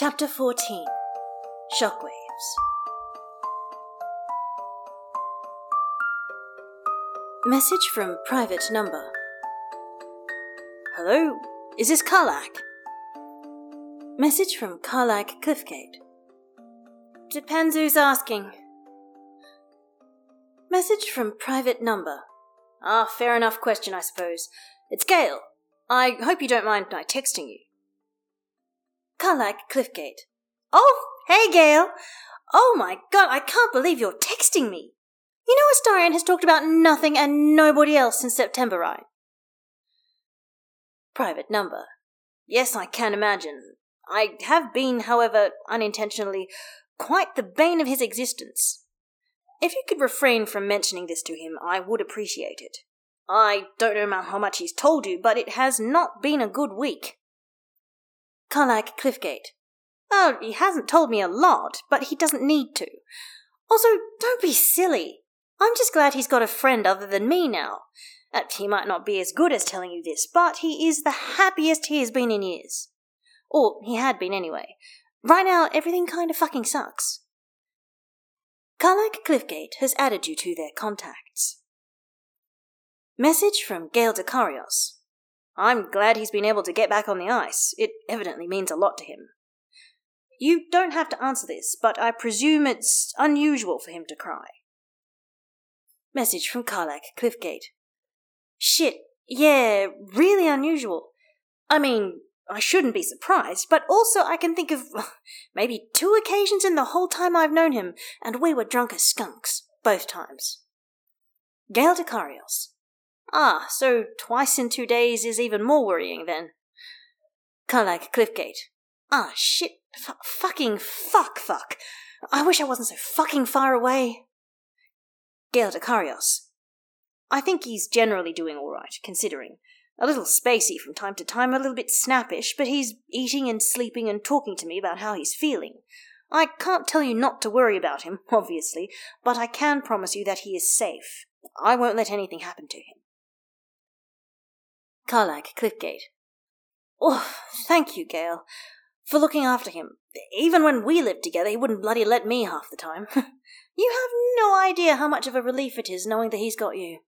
Chapter 14 Shockwaves. Message from private number. Hello, is this Karlach? Message from Karlach Cliffgate. Depends who's asking. Message from private number. Ah, fair enough question, I suppose. It's Gale. I hope you don't mind my texting you. Karlach Cliffgate. Oh, hey, Gale. Oh my god, I can't believe you're texting me. You know Astarion has talked about nothing and nobody else since September, right? Private number. Yes, I can imagine. I have been, however, unintentionally, quite the bane of his existence. If you could refrain from mentioning this to him, I would appreciate it. I don't know how much he's told you, but it has not been a good week. Karlach Cliffgate. Oh, he hasn't told me a lot, but he doesn't need to. Also, don't be silly. I'm just glad he's got a friend other than me now. He might not be as good as telling you this, but he is the happiest he has been in years. Or he had been anyway. Right now, everything kind of fucking sucks. Karlach Cliffgate has added you to their contacts. Message from Gale Dekarios. I'm glad he's been able to get back on the ice. It evidently means a lot to him. You don't have to answer this, but I presume it's unusual for him to cry. Message from Karlach Cliffgate. Shit, yeah, really unusual. I mean, I shouldn't be surprised, but also I can think of maybe two occasions in the whole time I've known him, and we were drunk as skunks, both times. Gale Dekarios. Ah, so twice in two days is even more worrying then. Karlach Cliffgate. Ah, shit. F- fucking fuck fuck. I wish I wasn't so fucking far away. Gale Dekarios. I think he's generally doing alright, considering. A little spacey from time to time, a little bit snappish, but he's eating and sleeping and talking to me about how he's feeling. I can't tell you not to worry about him, obviously, but I can promise you that he is safe. I won't let anything happen to him. Karlach Cliffgate. Oh, thank you, Gale, for looking after him. Even when we lived together, he wouldn't bloody let me half the time. you have no idea how much of a relief it is knowing that he's got you.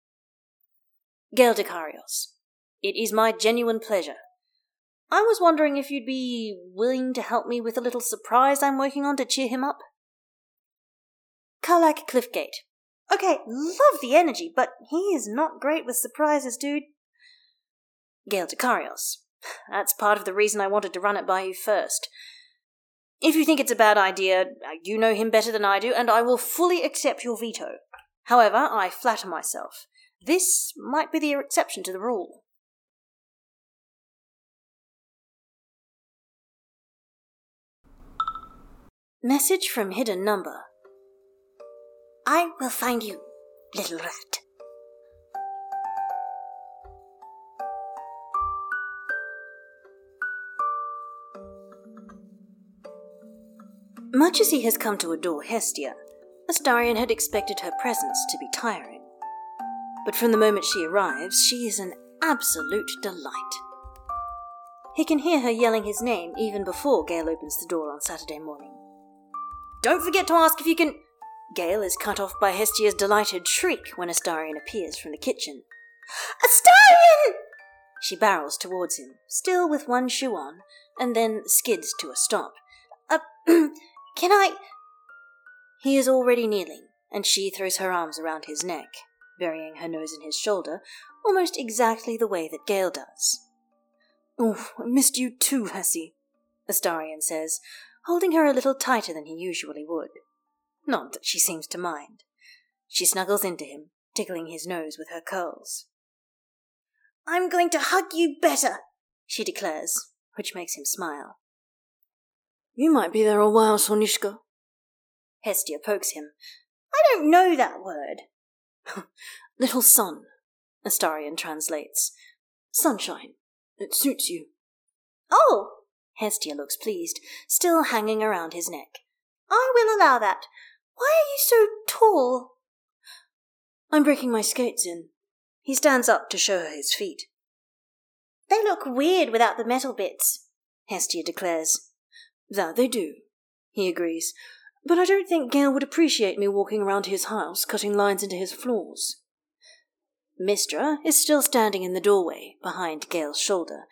Gale Dekarios. It is my genuine pleasure. I was wondering if you'd be willing to help me with a little surprise I'm working on to cheer him up. Karlach Cliffgate. Okay, love the energy, but he is not great with surprises, dude. Gale Dekarios. That's part of the reason I wanted to run it by you first. If you think it's a bad idea, uh, you know him better than I do, and I will fully accept your veto. However, I flatter myself. This might be the exception to the rule. Message from hidden number. I will find you, little rat. Much as he has come to adore Hestia, Astarion had expected her presence to be tiring. But from the moment she arrives, she is an absolute delight. He can hear her yelling his name even before Gale opens the door on Saturday morning. Don't forget to ask if you can. Gale is cut off by Hestia's delighted shriek when Astarion appears from the kitchen. Astarion! She barrels towards him, still with one shoe on, and then skids to a stop. Uh, can I. He is already kneeling, and she throws her arms around his neck, burying her nose in his shoulder, almost exactly the way that Gale does. Oh, I missed you too, Hessie, Astarion says, holding her a little tighter than he usually would. Not that she seems to mind. She snuggles into him, tickling his nose with her curls. I'm going to hug you better, she declares, which makes him smile. You might be there a while, Sonishka. Hestia pokes him. I don't know that word. Little sun, Astarion translates. Sunshine. It suits you. Oh! Hestia looks pleased, still hanging around his neck. I will allow that. Why are you so tall? I'm breaking my skates in. He stands up to show her his feet. They look weird without the metal bits, Hestia declares. That they do, he agrees, but I don't think Gale would appreciate me walking around his house cutting lines into his floors. Mystra is still standing in the doorway, behind Gale's shoulder,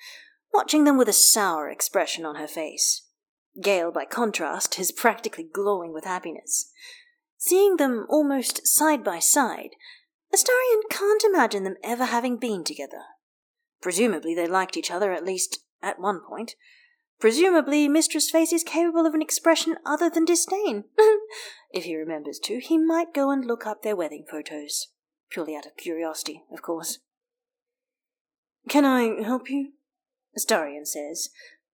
watching them with a sour expression on her face. Gale, by contrast, is practically glowing with happiness. Seeing them almost side by side, Astarion can't imagine them ever having been together. Presumably they liked each other at least at one point. Presumably Mystra's face is capable of an expression other than disdain. if he remembers to, he might go and look up their wedding photos. Purely out of curiosity, of course. Can I help you? Astarion says.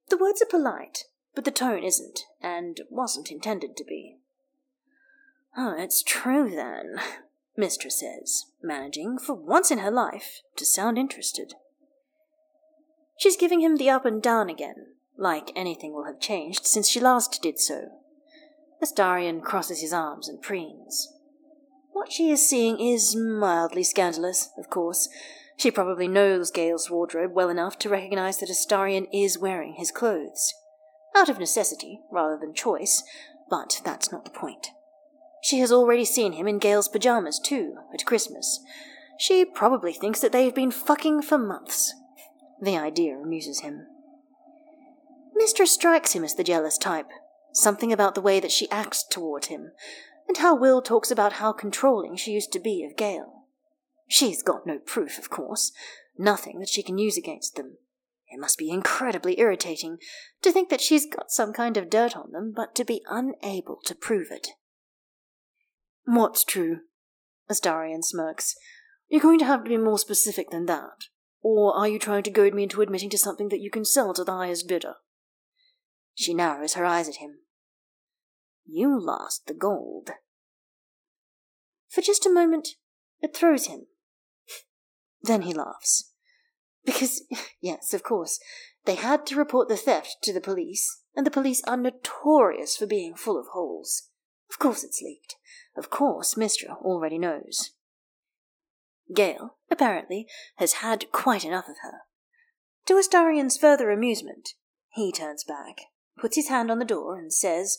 The words are polite, but the tone isn't, and wasn't intended to be. Oh, it's true then, Mystra says, managing, for once in her life, to sound interested. She's giving him the up and down again, like anything will have changed since she last did so. Astarion crosses his arms and preens. What she is seeing is mildly scandalous, of course. She probably knows Gale's wardrobe well enough to recognize that Astarion is wearing his clothes. Out of necessity, rather than choice, but that's not the point. She has already seen him in Gale's pajamas, too, at Christmas. She probably thinks that they've been fucking for months. The idea amuses him. Mystra strikes him as the jealous type. Something about the way that she acts toward him, and how Wyll talks about how controlling she used to be of Gale. She's got no proof, of course, nothing that she can use against them. It must be incredibly irritating to think that she's got some kind of dirt on them, but to be unable to prove it. What's true? Astarion smirks. You're going to have to be more specific than that. Or are you trying to goad me into admitting to something that you can sell to the highest bidder? She narrows her eyes at him. You lost the gold. For just a moment, it throws him. then he laughs. Because, yes, of course, they had to report the theft to the police, and the police are notorious for being full of holes. Of course it's leaked. Of course Mystra already knows. Gale, apparently, has had quite enough of her. To Astarion's further amusement, he turns back, puts his hand on the door, and says,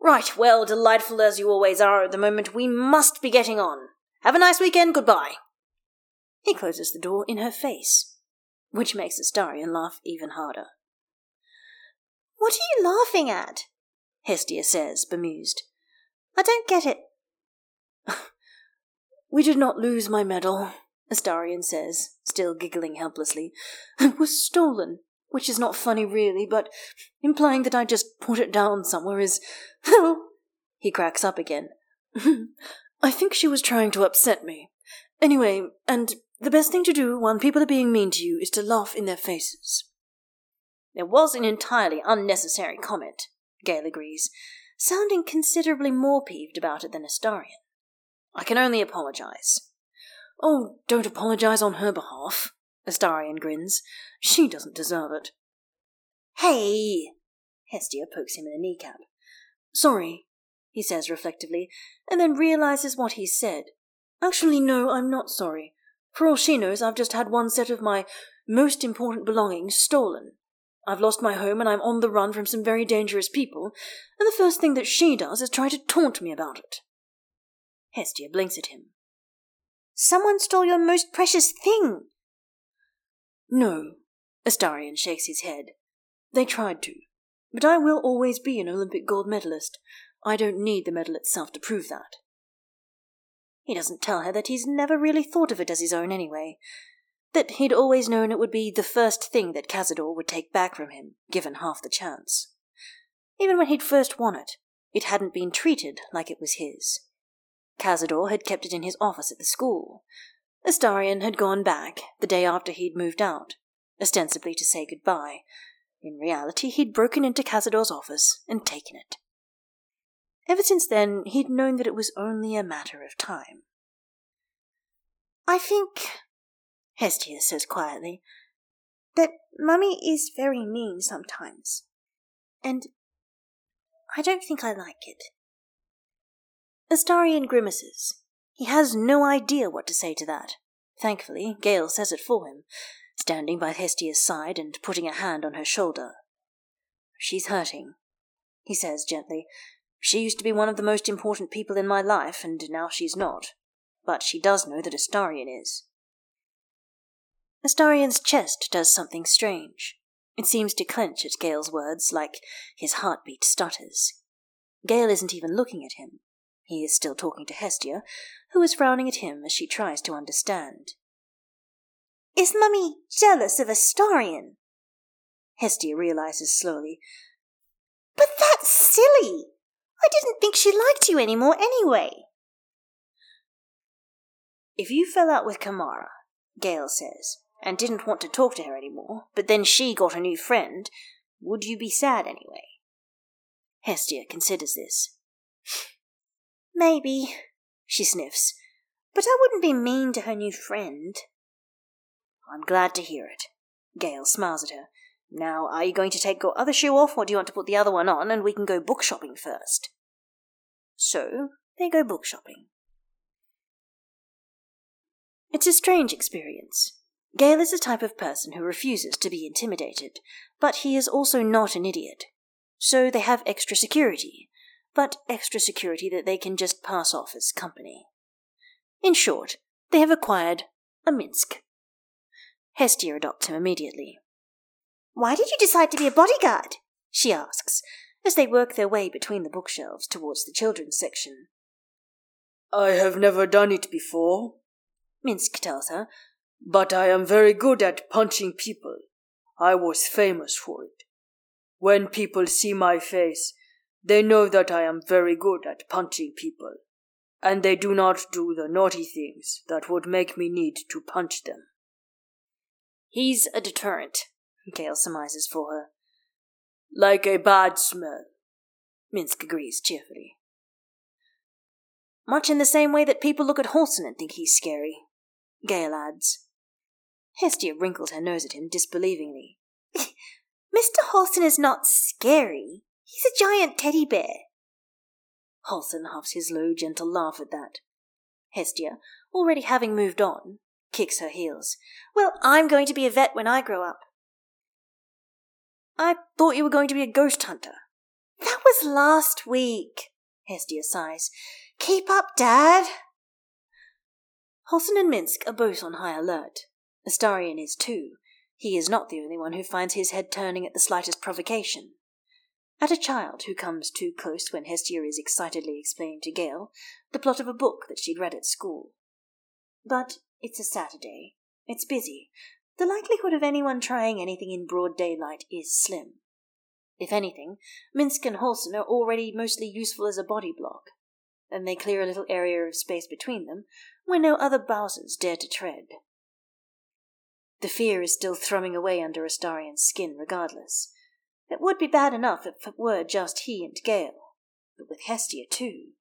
Right, well, delightful as you always are at the moment, we must be getting on. Have a nice weekend, goodbye. He closes the door in her face, which makes Astarion laugh even harder. What are you laughing at? Hestia says, bemused. I don't get it. we did not lose my medal, Astarion says, still giggling helplessly. It was stolen, which is not funny really, but implying that I just put it down somewhere is. He cracks up again. I think she was trying to upset me. Anyway, and the best thing to do when people are being mean to you is to laugh in their faces. It was an entirely unnecessary comment, Gale agrees, sounding considerably more peeved about it than Astarion. I can only apologize. Oh, don't apologize on her behalf, Astarion grins. She doesn't deserve it. Hey! Hestia pokes him in the kneecap. Sorry, he says reflectively, and then realizes what he said. Actually, no, I'm not sorry. For all she knows, I've just had one set of my most important belongings stolen. I've lost my home and I'm on the run from some very dangerous people, and the first thing that she does is try to taunt me about it. Hestia blinks at him. Someone stole your most precious thing. No, Astarion shakes his head. They tried to. But I will always be an Olympic gold medalist. I don't need the medal itself to prove that. He doesn't tell her that he's never really thought of it as his own anyway, that he'd always known it would be the first thing that Cazador would take back from him, given half the chance. Even when he'd first won it, it hadn't been treated like it was his. Cazador had kept it in his office at the school. Astarion had gone back the day after he'd moved out, ostensibly to say goodbye. In reality, he'd broken into Cazador's office and taken it. Ever since then, he'd known that it was only a matter of time. I think Hestia says quietly, that Mummy is very mean sometimes. And I don't think I like it. Astarion grimaces. He has no idea what to say to that. Thankfully, Gale says it for him, standing by Hestia's side and putting a hand on her shoulder. She's hurting. he says gently. She used to be one of the most important people in my life, and now she's not. But she does know that Astarion is. Astarion's chest does something strange. It seems to clench at Gale's words, like his heartbeat stutters. Gale isn't even looking at him. He is still talking to Hestia, who is frowning at him as she tries to understand. Is Mummy jealous of Astarion? Hestia realizes slowly. But that's silly! I didn't think she liked you anymore anyway. If you fell out with Kamara, Gale says, and didn't want to talk to her anymore, but then she got a new friend, would you be sad anyway? Hestia considers this. Maybe, she sniffs, but I wouldn't be mean to her new friend. I'm glad to hear it. Gale smiles at her. Now, are you going to take your other shoe off, or do you want to put the other one on, and we can go book shopping first? So, they go book shopping. It's a strange experience. Gale is the type of person who refuses to be intimidated, but he is also not an idiot. So they have extra security, but extra security that they can just pass off as company. In short, they have acquired a Minsc. Hestia adopts him immediately. Why did you decide to be a bodyguard? she asks, as they work their way between the bookshelves towards the children's section. I have never done it before, Minsc tells her, but I am very good at punching people. I was famous for it. When people see my face, they know that I am very good at punching people, and they do not do the naughty things that would make me need to punch them. He's a deterrent, Gale surmises for her. Like a bad smell. Minsc agrees cheerfully. Much in the same way that people look at Halsin and think he's scary, Gale adds. Hestia wrinkles her nose at him disbelievingly. Mr. Halsin is not scary. He's a giant teddy bear. Halsin huffs his low, gentle laugh at that. Hestia, already having moved on, kicks her heels. Well, I'm going to be a vet when I grow up. I thought you were going to be a ghost hunter. That was last week, Hestia sighs. Keep up, Dad. Halsin and Minsc are both on high alert. Astarion is too. He is not the only one who finds his head turning at the slightest provocation. At a child who comes too close when Hestia is excitedly explaining to Gale the plot of a book that she'd read at school. But it's a Saturday. It's busy. The likelihood of anyone trying anything in broad daylight is slim. If anything, Minsc and Halsin are already mostly useful as a body block, and they clear a little area of space between them where no other Bowsers dare to tread. The fear is still thrumming away under Astarion's skin regardless. It would be bad enough if it were just he and Gale, but with Hestia too.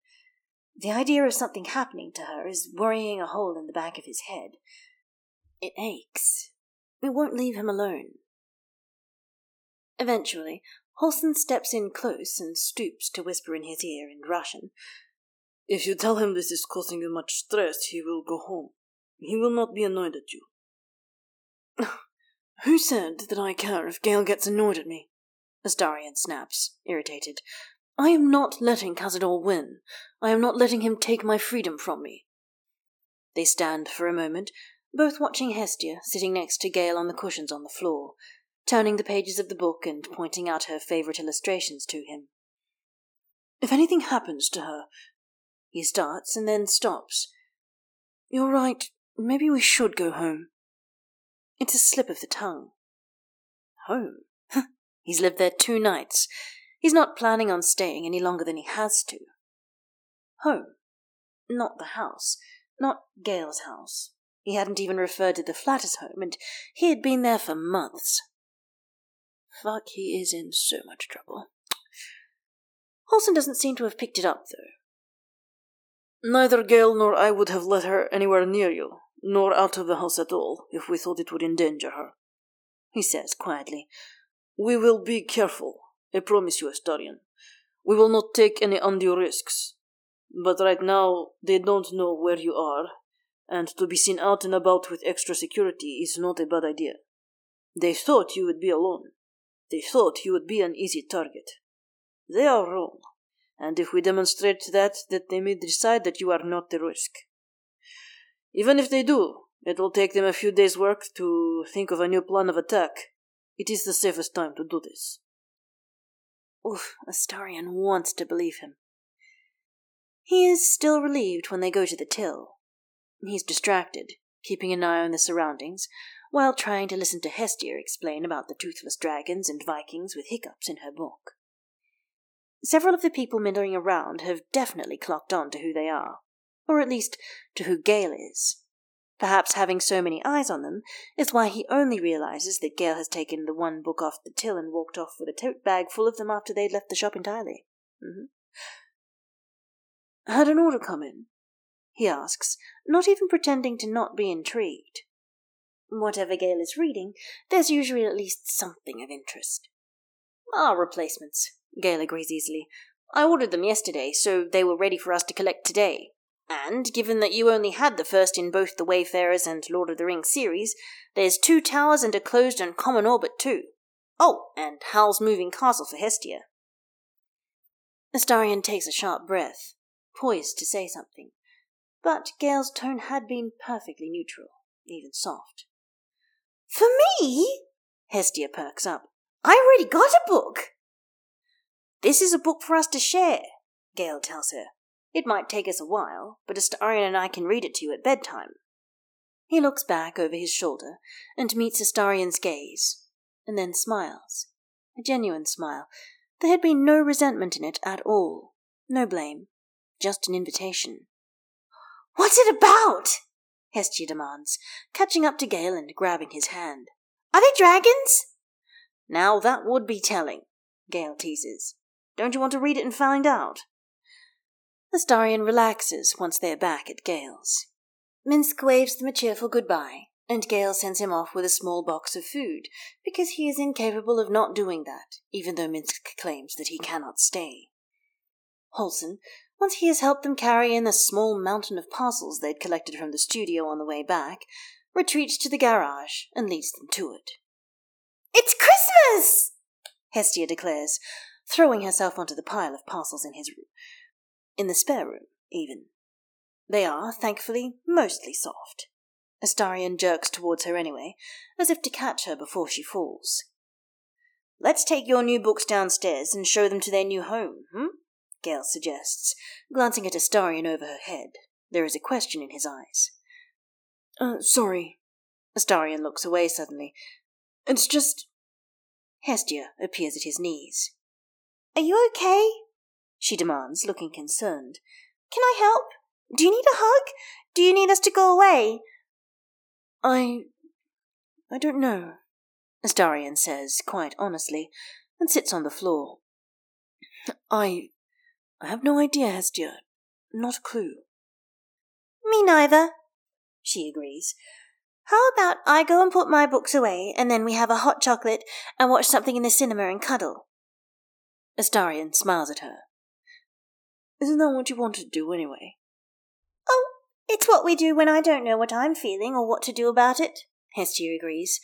The idea of something happening to her is worrying a hole in the back of his head. It aches. We won't leave him alone. Eventually, Halsin steps in close and stoops to whisper in his ear in Russian. If you tell him this is causing you much stress, he will go home. He will not be annoyed at you. Who said that I care if Gale gets annoyed at me? Astarion snaps, irritated. I am not letting Cazador win. I am not letting him take my freedom from me. They stand for a moment, both watching Hestia sitting next to Gale on the cushions on the floor, turning the pages of the book and pointing out her favorite illustrations to him. If anything happens to her, he starts and then stops. You're right. Maybe we should go home. It's a slip of the tongue. Home? He's lived there two nights. He's not planning on staying any longer than he has to. Home. Not the house. Not Gale's house. He hadn't even referred to the flat as home, and he had been there for months. Fuck, he is in so much trouble. Halsin doesn't seem to have picked it up, though. Neither Gale nor I would have let her anywhere near you nor out of the house at all, if we thought it would endanger her. He says quietly, We will be careful, I promise you, Astarion. We will not take any undue risks. But right now, they don't know where you are, and to be seen out and about with extra security is not a bad idea. They thought you would be alone. They thought you would be an easy target. They are wrong, and if we demonstrate that, that they may decide that you are not the risk. Even if they do, it will take them a few days' work to think of a new plan of attack. It is the safest time to do this. Oof, Astarion wants to believe him. He is still relieved when they go to the till. He's distracted, keeping an eye on the surroundings, while trying to listen to Hestia explain about the toothless dragons and Vikings with hiccups in her book. Several of the people milling around have definitely clocked on to who they are, or at least to who Gale is. Perhaps having so many eyes on them is why he only realizes that Gale has taken the one book off the till and walked off with a tote bag full of them after they'd left the shop entirely. Mm-hmm. Had an order come in? He asks, not even pretending to not be intrigued. Whatever Gale is reading, there's usually at least something of interest. Ah, replacements, Gale agrees easily. I ordered them yesterday, so they were ready for us to collect today. And, given that you only had the first in both the Wayfarers and Lord of the Rings series, there's two towers and a closed and common orbit too. Oh, and Howl's Moving Castle for Hestia. Astarion takes a sharp breath, poised to say something, but Gale's tone had been perfectly neutral, even soft. For me? Hestia perks up. I already got a book. This is a book for us to share, Gale tells her. It might take us a while, but Astarion and I can read it to you at bedtime. He looks back over his shoulder and meets Astarion's gaze, and then smiles. A genuine smile. There had been no resentment in it at all. No blame. Just an invitation. What's it about? Hestia demands, catching up to Gale and grabbing his hand. Are they dragons? Now that would be telling, Gale teases. Don't you want to read it and find out? Astarion relaxes once they are back at Gale's. Minsc waves them a cheerful goodbye, and Gale sends him off with a small box of food, because he is incapable of not doing that, even though Minsc claims that he cannot stay. Halsin, once he has helped them carry in the small mountain of parcels they'd collected from the studio on the way back, retreats to the garage and leads them to it. It's Christmas! Hestia declares, throwing herself onto the pile of parcels in his room in the spare room, even. They are, thankfully, mostly soft. Astarion jerks towards her anyway, as if to catch her before she falls. Let's take your new books downstairs and show them to their new home, hmm? Gale suggests, glancing at Astarion over her head. There is a question in his eyes. Uh, sorry. Astarion looks away suddenly. It's just. Hestia appears at his knees. Are you okay? She demands, looking concerned. Can I help? Do you need a hug? Do you need us to go away? I. I don't know, Astarion says, quite honestly, and sits on the floor. I. I have no idea, Hestia. Not a clue. Me neither, she agrees. How about I go and put my books away, and then we have a hot chocolate and watch something in the cinema and cuddle? Astarion smiles at her. Isn't that what you want to do anyway? Oh, it's what we do when I don't know what I'm feeling or what to do about it, Hestia agrees.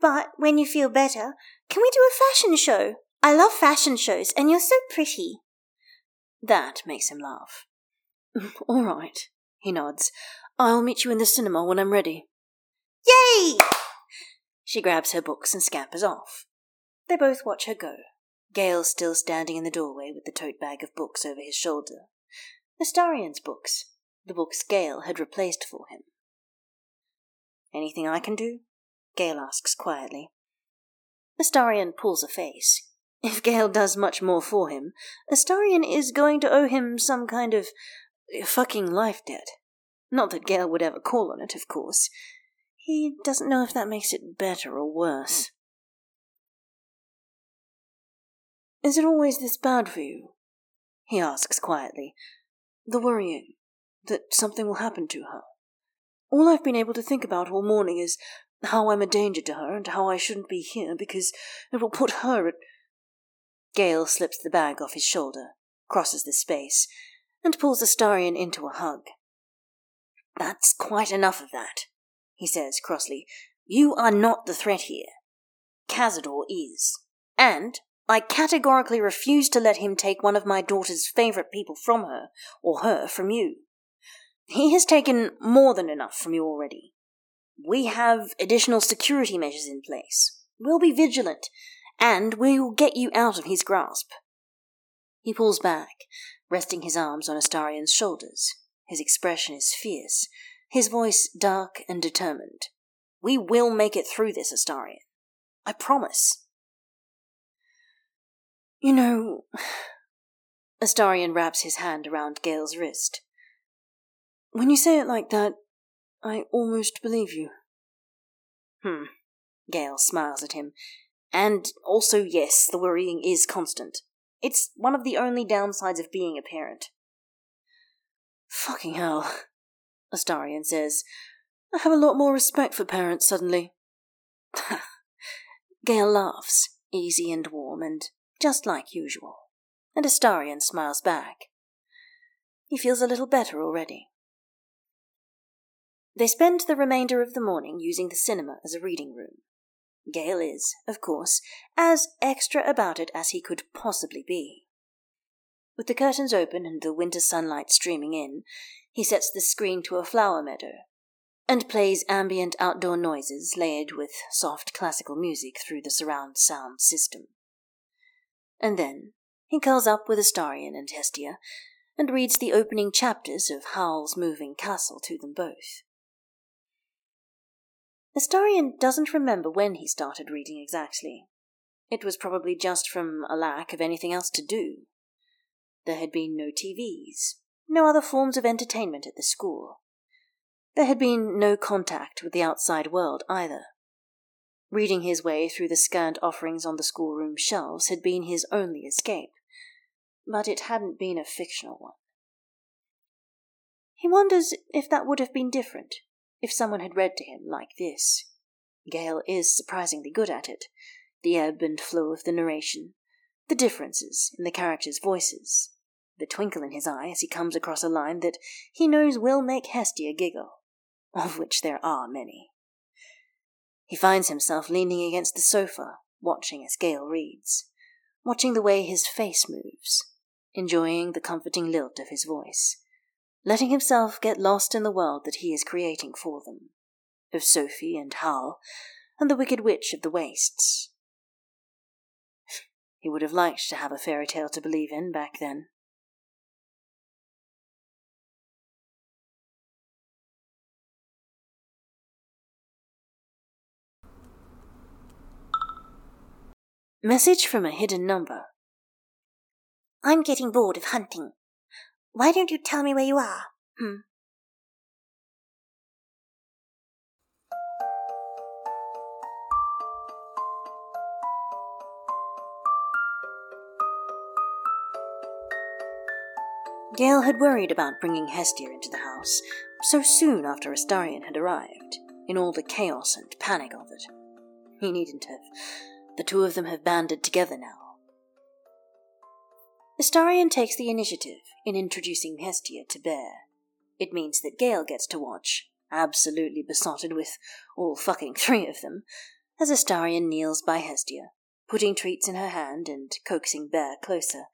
But when you feel better, can we do a fashion show? I love fashion shows, and you're so pretty. That makes him laugh. All right, he nods. I'll meet you in the cinema when I'm ready. Yay! She grabs her books and scampers off. They both watch her go. Gale still standing in the doorway with the tote bag of books over his shoulder. Astarion's books, the books Gale had replaced for him. Anything I can do? Gale asks quietly. Astarion pulls a face. If Gale does much more for him, Astarion is going to owe him some kind of uh, fucking life debt. Not that Gale would ever call on it, of course. He doesn't know if that makes it better or worse. Is it always this bad for you? He asks quietly. The worrying that something will happen to her. All I've been able to think about all morning is how I'm a danger to her and how I shouldn't be here because it will put her at. Gale slips the bag off his shoulder, crosses the space, and pulls Astarion into a hug. That's quite enough of that, he says crossly. You are not the threat here. Cazador is. And I categorically refuse to let him take one of my daughter's favourite people from her, or her from you. He has taken more than enough from you already. We have additional security measures in place. We'll be vigilant, and we'll get you out of his grasp. He pulls back, resting his arms on Astarion's shoulders. His expression is fierce, his voice dark and determined. We will make it through this, Astarion. I promise. You know. Astarion wraps his hand around Gale's wrist. When you say it like that, I almost believe you. Hmm. Gale smiles at him. And also, yes, the worrying is constant. It's one of the only downsides of being a parent. Fucking hell, Astarion says. I have a lot more respect for parents suddenly. Gale laughs, easy and warm, and just like usual, and Astarion smiles back. He feels a little better already. They spend the remainder of the morning using the cinema as a reading room. Gale is, of course, as extra about it as he could possibly be. With the curtains open and the winter sunlight streaming in, he sets the screen to a flower meadow and plays ambient outdoor noises layered with soft classical music through the surround sound system. And then he curls up with Astarion and Hestia and reads the opening chapters of Howl's Moving Castle to them both. Astarion doesn't remember when he started reading exactly. It was probably just from a lack of anything else to do. There had been no TVs, no other forms of entertainment at the school. There had been no contact with the outside world either. Reading his way through the scant offerings on the schoolroom shelves had been his only escape, but it hadn't been a fictional one. He wonders if that would have been different if someone had read to him like this. Gale is surprisingly good at it. The ebb and flow of the narration, the differences in the characters' voices, the twinkle in his eye as he comes across a line that he knows will make Hestia giggle, of which there are many. He finds himself leaning against the sofa, watching as Gale reads, watching the way his face moves, enjoying the comforting lilt of his voice letting himself get lost in the world that he is creating for them, of Sophie and Howl, and the Wicked Witch of the Wastes. He would have liked to have a fairy tale to believe in back then. Message from a hidden number. I'm getting bored of hunting. Why don't you tell me where you are? Hmm. Gale had worried about bringing Hestia into the house so soon after Astarion had arrived, in all the chaos and panic of it. He needn't have. The two of them have banded together now, Astarion takes the initiative in introducing Hestia to Bear. It means that Gale gets to watch, absolutely besotted with all fucking three of them, as Astarion kneels by Hestia, putting treats in her hand and coaxing Bear closer,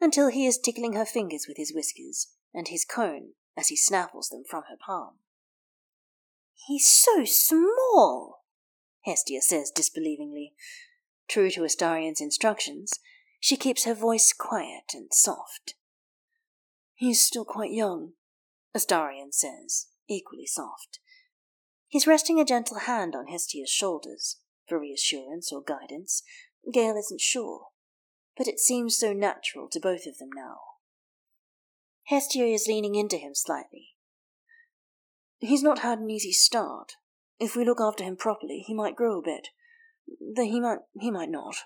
until he is tickling her fingers with his whiskers and his cone as he snaffles them from her palm. He's so small, Hestia says disbelievingly. True to Astarion's instructions, she keeps her voice quiet and soft. He's still quite young, Astarion says, equally soft. He's resting a gentle hand on Hestia's shoulders, for reassurance or guidance. Gale isn't sure, but it seems so natural to both of them now. Hestia is leaning into him slightly. He's not had an easy start. If we look after him properly, he might grow a bit. Though he might he might not.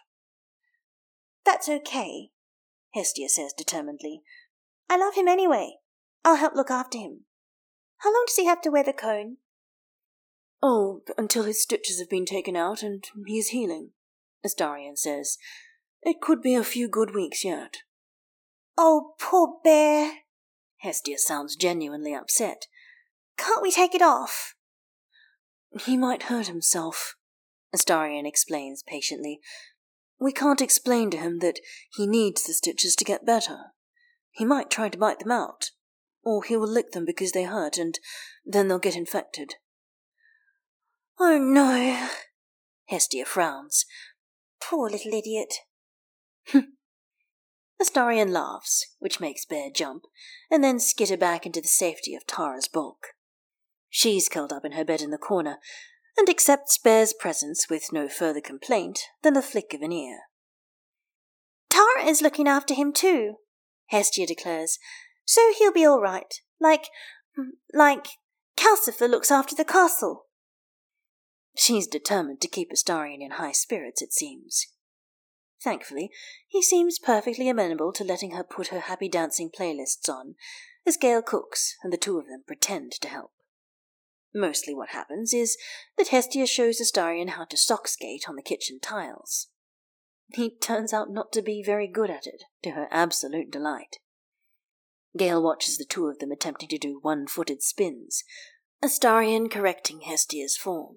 That's okay, Hestia says determinedly. I love him anyway. I'll help look after him. How long does he have to wear the cone? Oh, until his stitches have been taken out and he is healing, Astarion says. It could be a few good weeks yet. Oh, poor bear. Hestia sounds genuinely upset. Can't we take it off? He might hurt himself, Astarion explains patiently. We can't explain to him that he needs the stitches to get better. He might try to bite them out, or he will lick them because they hurt, and then they'll get infected. Oh no. Hestia frowns. Poor little idiot. Astarion laughs, which makes Bear jump, and then skitter back into the safety of Tara's bulk. She's curled up in her bed in the corner, and accepts Bear's presence with no further complaint than the flick of an ear. Tara is looking after him too, Hestia declares, so he'll be all right. Like, mm, like Calcifer looks after the castle. She's determined to keep Astarion in high spirits, it seems. Thankfully, he seems perfectly amenable to letting her put her happy dancing playlists on, as Gale cooks and the two of them pretend to help. Mostly what happens is that Hestia shows Astarion how to sock skate on the kitchen tiles. He turns out not to be very good at it, to her absolute delight. Gale watches the two of them attempting to do one footed spins, Astarion correcting Hestia's form,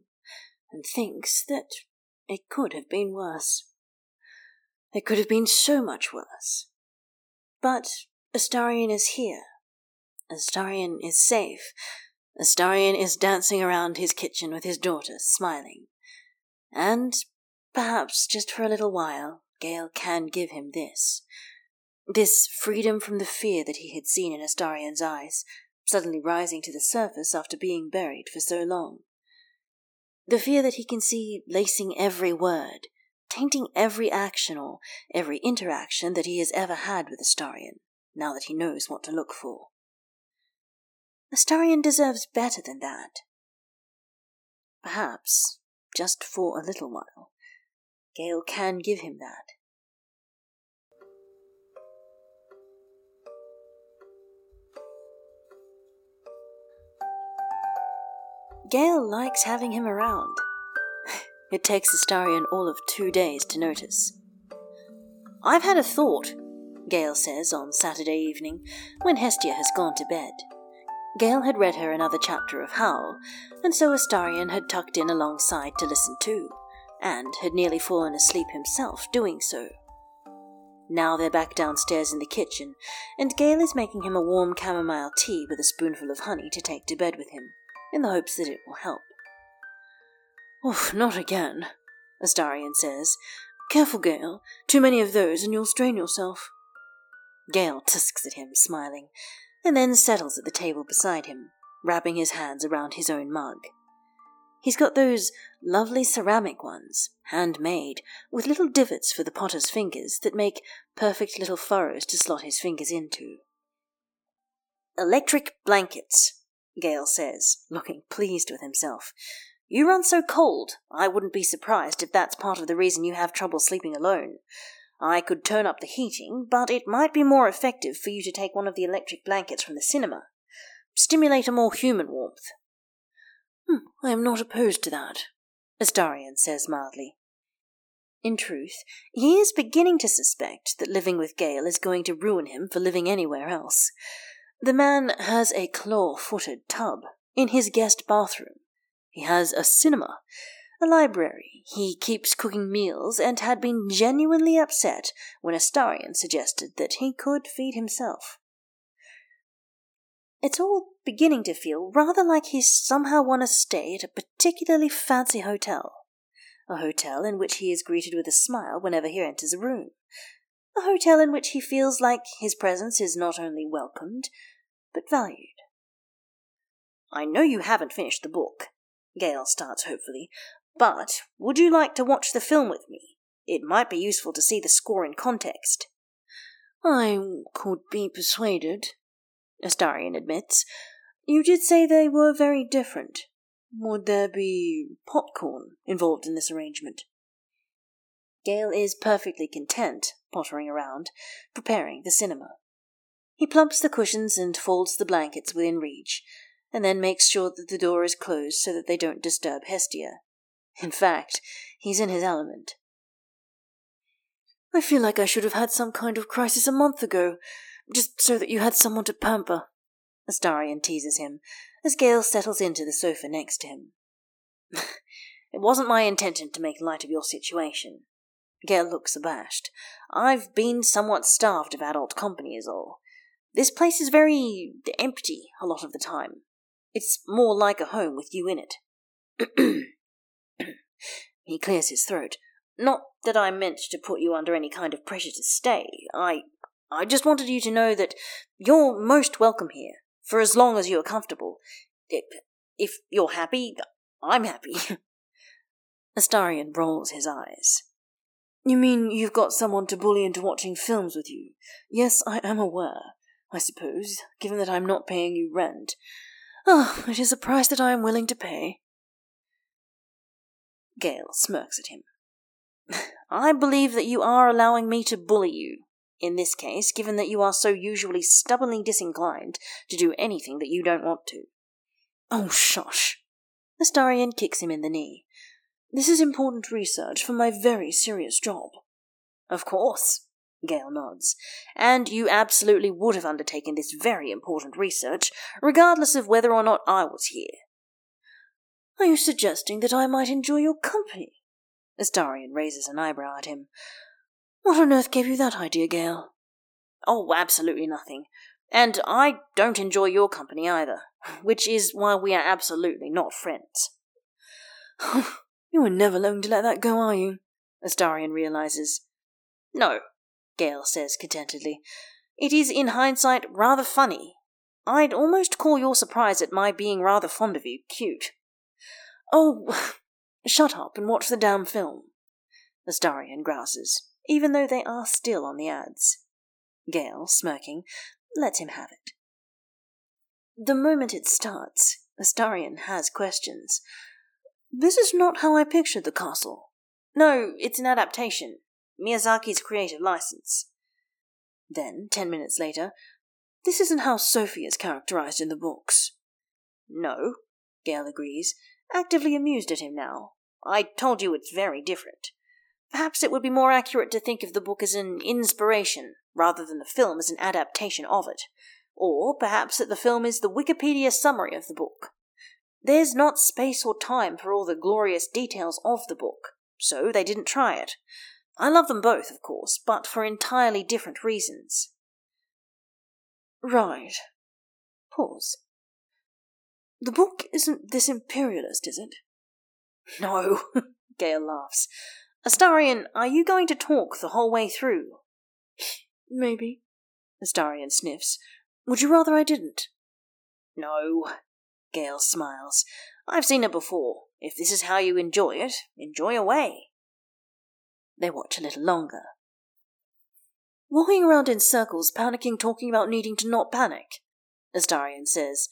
and thinks that it could have been worse. It could have been so much worse. But Astarion is here. Astarion is safe. Astarion is dancing around his kitchen with his daughter, smiling. And perhaps just for a little while, Gale can give him this. This freedom from the fear that he had seen in Astarion's eyes, suddenly rising to the surface after being buried for so long. The fear that he can see lacing every word, tainting every action or every interaction that he has ever had with Astarion, now that he knows what to look for. Astarion deserves better than that. Perhaps, just for a little while, Gale can give him that. Gale likes having him around. It takes Astarion all of two days to notice. I've had a thought, Gale says on Saturday evening, when Hestia has gone to bed. Gale had read her another chapter of Howl, and so Astarion had tucked in alongside to listen too, and had nearly fallen asleep himself doing so. Now they're back downstairs in the kitchen, and Gale is making him a warm chamomile tea with a spoonful of honey to take to bed with him, in the hopes that it will help. Oh, not again, Astarion says. Careful, Gale. Too many of those, and you'll strain yourself. Gale tusks at him, smiling, and then settles at the table beside him, wrapping his hands around his own mug. He's got those lovely ceramic ones, handmade, with little divots for the potter's fingers that make perfect little furrows to slot his fingers into. Electric blankets, Gale says, looking pleased with himself. You run so cold, I wouldn't be surprised if that's part of the reason you have trouble sleeping alone. I could turn up the heating, but it might be more effective for you to take one of the electric blankets from the cinema. Stimulate a more human warmth. Hmm, I am not opposed to that, Astarion says mildly. In truth, he is beginning to suspect that living with Gale is going to ruin him for living anywhere else. The man has a claw footed tub in his guest bathroom. He has a cinema, a library, he keeps cooking meals, and had been genuinely upset when Astarion suggested that he could feed himself. It's all beginning to feel rather like he's somehow won a stay at a particularly fancy hotel. A hotel in which he is greeted with a smile whenever he enters a room. A hotel in which he feels like his presence is not only welcomed, but valued. I know you haven't finished the book, Gale starts hopefully, but would you like to watch the film with me? It might be useful to see the score in context. I could be persuaded, Astarion admits. You did say they were very different. Would there be popcorn involved in this arrangement? Gale is perfectly content, pottering around, preparing the cinema. He plumps the cushions and folds the blankets within reach, and then makes sure that the door is closed so that they don't disturb Hestia. In fact, he's in his element. I feel like I should have had some kind of crisis a month ago, just so that you had someone to pamper. Astarion teases him, as Gale settles into the sofa next to him. it wasn't my intention to make light of your situation. Gale looks abashed. I've been somewhat starved of adult company, is all. This place is very empty a lot of the time. It's more like a home with you in it. he clears his throat. Not that I meant to put you under any kind of pressure to stay. I I just wanted you to know that you're most welcome here, for as long as you are comfortable. If, if you're happy, I'm happy. Astarion rolls his eyes. You mean you've got someone to bully into watching films with you? Yes, I am aware, I suppose, given that I'm not paying you rent. Oh, it is a price that I am willing to pay. Gale smirks at him. I believe that you are allowing me to bully you, in this case, given that you are so usually stubbornly disinclined to do anything that you don't want to. Oh, shush! Astarion kicks him in the knee. This is important research for my very serious job. Of course, Gale nods. And you absolutely would have undertaken this very important research, regardless of whether or not I was here. Are you suggesting that I might enjoy your company? Astarion raises an eyebrow at him. What on earth gave you that idea, Gale? Oh, absolutely nothing. And I don't enjoy your company either, which is why we are absolutely not friends. you were never going to let that go, are you? Astarion realizes. No, Gale says contentedly. It is, in hindsight, rather funny. I'd almost call your surprise at my being rather fond of you cute. Oh, shut up and watch the damn film. Astarion grouses, even though they are still on the ads. Gale, smirking, lets him have it. The moment it starts, Astarion has questions. This is not how I pictured the castle. No, it's an adaptation. Miyazaki's creative license. Then, ten minutes later, this isn't how Sophie is characterized in the books. No, Gale agrees, actively amused at him now. I told you it's very different. Perhaps it would be more accurate to think of the book as an inspiration, rather than the film as an adaptation of it. Or perhaps that the film is the Wikipedia summary of the book. There's not space or time for all the glorious details of the book, so they didn't try it. I love them both, of course, but for entirely different reasons. Right. Pause. The book isn't this imperialist, is it? No, Gale laughs. Astarion, are you going to talk the whole way through? Maybe. Astarion sniffs. Would you rather I didn't? No. Gale smiles. I've seen it before. If this is how you enjoy it, enjoy away. They watch a little longer. Walking around in circles, panicking, talking about needing to not panic, Astarion says.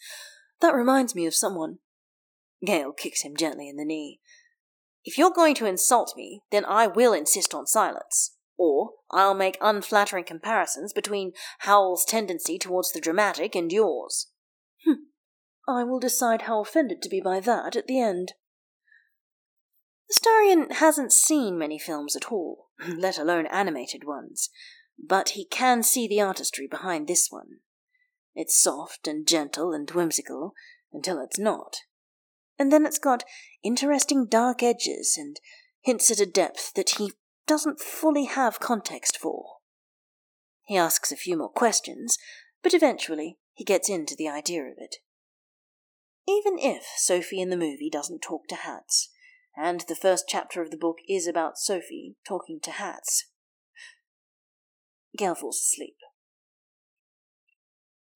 That reminds me of someone. Gale kicks him gently in the knee. If you're going to insult me, then I will insist on silence. Or I'll make unflattering comparisons between Howl's tendency towards the dramatic and yours. Hm. I will decide how offended to be by that at the end. Astarion hasn't seen many films at all, let alone animated ones, but he can see the artistry behind this one. It's soft and gentle and whimsical until it's not. And then it's got interesting dark edges and hints at a depth that he doesn't fully have context for. He asks a few more questions, but eventually he gets into the idea of it. Even if Sophie in the movie doesn't talk to hats, and the first chapter of the book is about Sophie talking to hats. Gale falls asleep.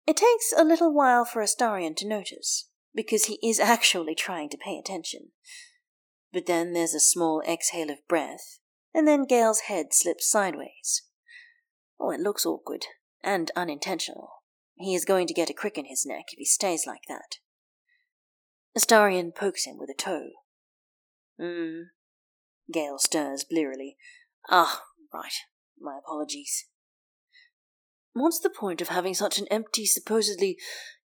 It takes a little while for Astarion to notice, because he is actually trying to pay attention. But then there's a small exhale of breath, and then Gale's head slips sideways. Oh, it looks awkward, and unintentional. He is going to get a crick in his neck if he stays like that. Astarion pokes him with a toe. Hmm. Gale stirs blearily. Ah, right. My apologies. What's the point of having such an empty, supposedly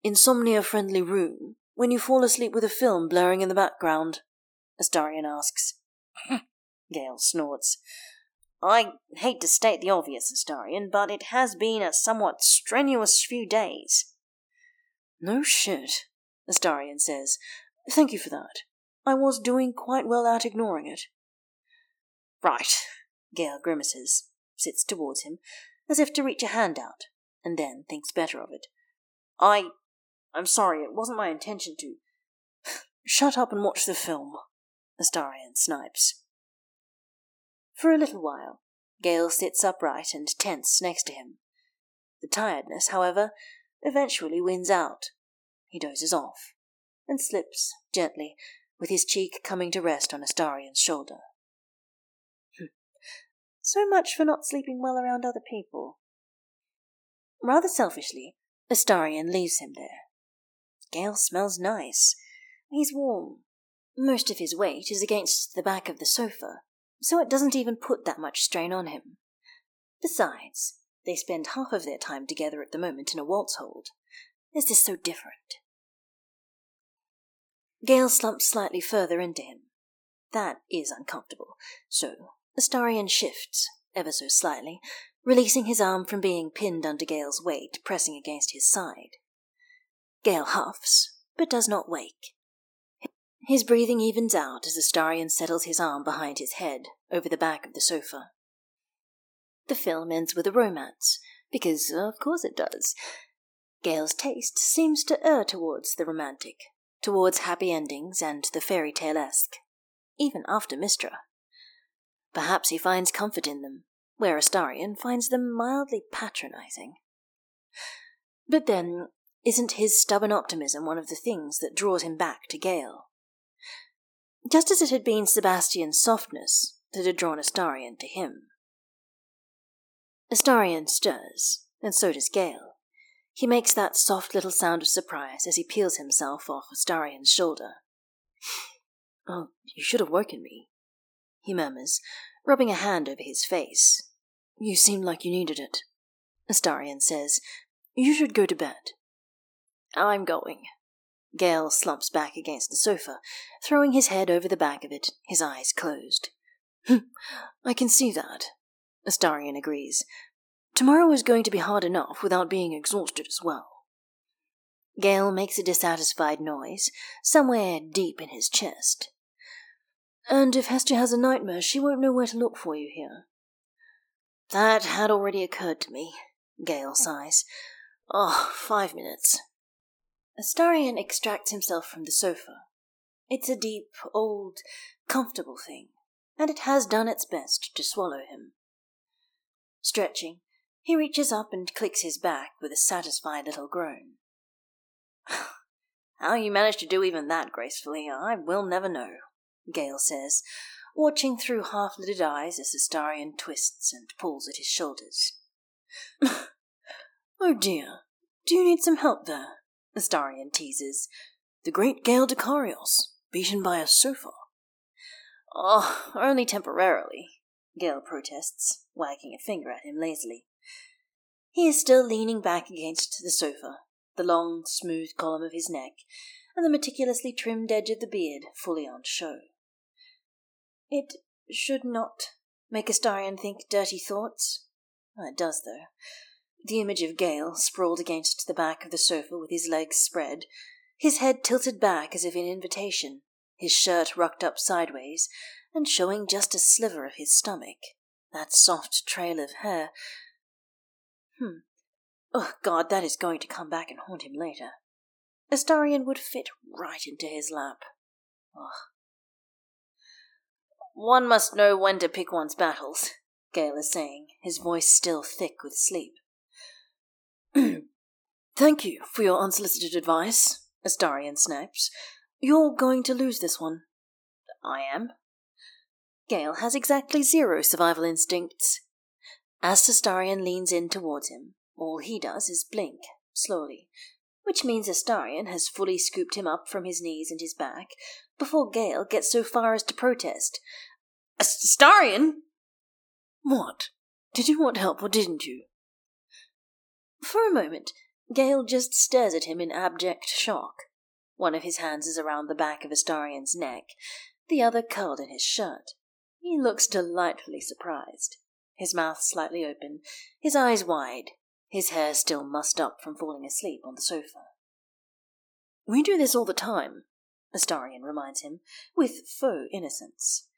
insomnia friendly room when you fall asleep with a film blaring in the background? Astarion asks. Gale snorts. I hate to state the obvious, Astarion, but it has been a somewhat strenuous few days. No shit, Astarion says. Thank you for that. I was doing quite well at ignoring it. Right. Gale grimaces, sits towards him, as if to reach a hand out, and then thinks better of it. I. I'm sorry, it wasn't my intention to. Shut up and watch the film, Astarion snipes. For a little while, Gale sits upright and tense next to him. The tiredness, however, eventually wins out. He dozes off, and slips gently, with his cheek coming to rest on Astarion's shoulder. So much for not sleeping well around other people. Rather selfishly, Astarion leaves him there. Gale smells nice. He's warm. Most of his weight is against the back of the sofa, so it doesn't even put that much strain on him. Besides, they spend half of their time together at the moment in a waltz hold. Is this so different? Gale slumps slightly further into him. That is uncomfortable, so Astarion shifts, ever so slightly, releasing his arm from being pinned under Gale's weight, pressing against his side. Gale huffs, but does not wake. His breathing evens out as Astarion settles his arm behind his head, over the back of the sofa. The film ends with a romance, because of course it does. Gale's taste seems to err towards the romantic, towards happy endings and the fairy tale esque, even after Mystra. Perhaps he finds comfort in them, where Astarion finds them mildly patronizing. But then, isn't his stubborn optimism one of the things that draws him back to Gale? Just as it had been Sebastian's softness that had drawn Astarion to him. Astarion stirs, and so does Gale. He makes that soft little sound of surprise as he peels himself off Astarion's shoulder. Oh, you should have woken me, he murmurs, rubbing a hand over his face. You seemed like you needed it. Astarion says, You should go to bed. I'm going. Gale slumps back against the sofa, throwing his head over the back of it, his eyes closed. Hm, I can see that. Astarion agrees. Tomorrow is going to be hard enough without being exhausted as well. Gale makes a dissatisfied noise, somewhere deep in his chest. And if Hestia has a nightmare, she won't know where to look for you here. That had already occurred to me, Gale mm. sighs. Oh, five minutes. Astarion extracts himself from the sofa. It's a deep, old, comfortable thing, and it has done its best to swallow him. Stretching, he reaches up and clicks his back with a satisfied little groan. How you manage to do even that gracefully, I will never know, Gale says, watching through half lidded eyes as Astarion twists and pulls at his shoulders. oh dear, do you need some help there? Astarion teases. The great Gale Dekarios, beaten by a sofa. Oh, only temporarily, Gale protests, wagging a finger at him lazily. He is still leaning back against the sofa, the long, smooth column of his neck, and the meticulously trimmed edge of the beard fully on show. It should not make Astarion think dirty thoughts. It does, though. The image of Gale, sprawled against the back of the sofa with his legs spread, his head tilted back as if in invitation, his shirt rucked up sideways, and showing just a sliver of his stomach, that soft trail of hair. Hmm. Oh, God, that is going to come back and haunt him later. Astarion would fit right into his lap. Ugh. One must know when to pick one's battles, Gale is saying, his voice still thick with sleep. Thank you for your unsolicited advice, Astarion snaps. You're going to lose this one. I am. Gale has exactly zero survival instincts. As Astarion leans in towards him, all he does is blink, slowly, which means Astarion has fully scooped him up from his knees and his back before Gale gets so far as to protest. Astarion! What? Did you want help or didn't you? For a moment, Gale just stares at him in abject shock. One of his hands is around the back of Astarion's neck, the other curled in his shirt. He looks delightfully surprised, his mouth slightly open, his eyes wide, his hair still mussed up from falling asleep on the sofa. We do this all the time, Astarion reminds him, with faux innocence.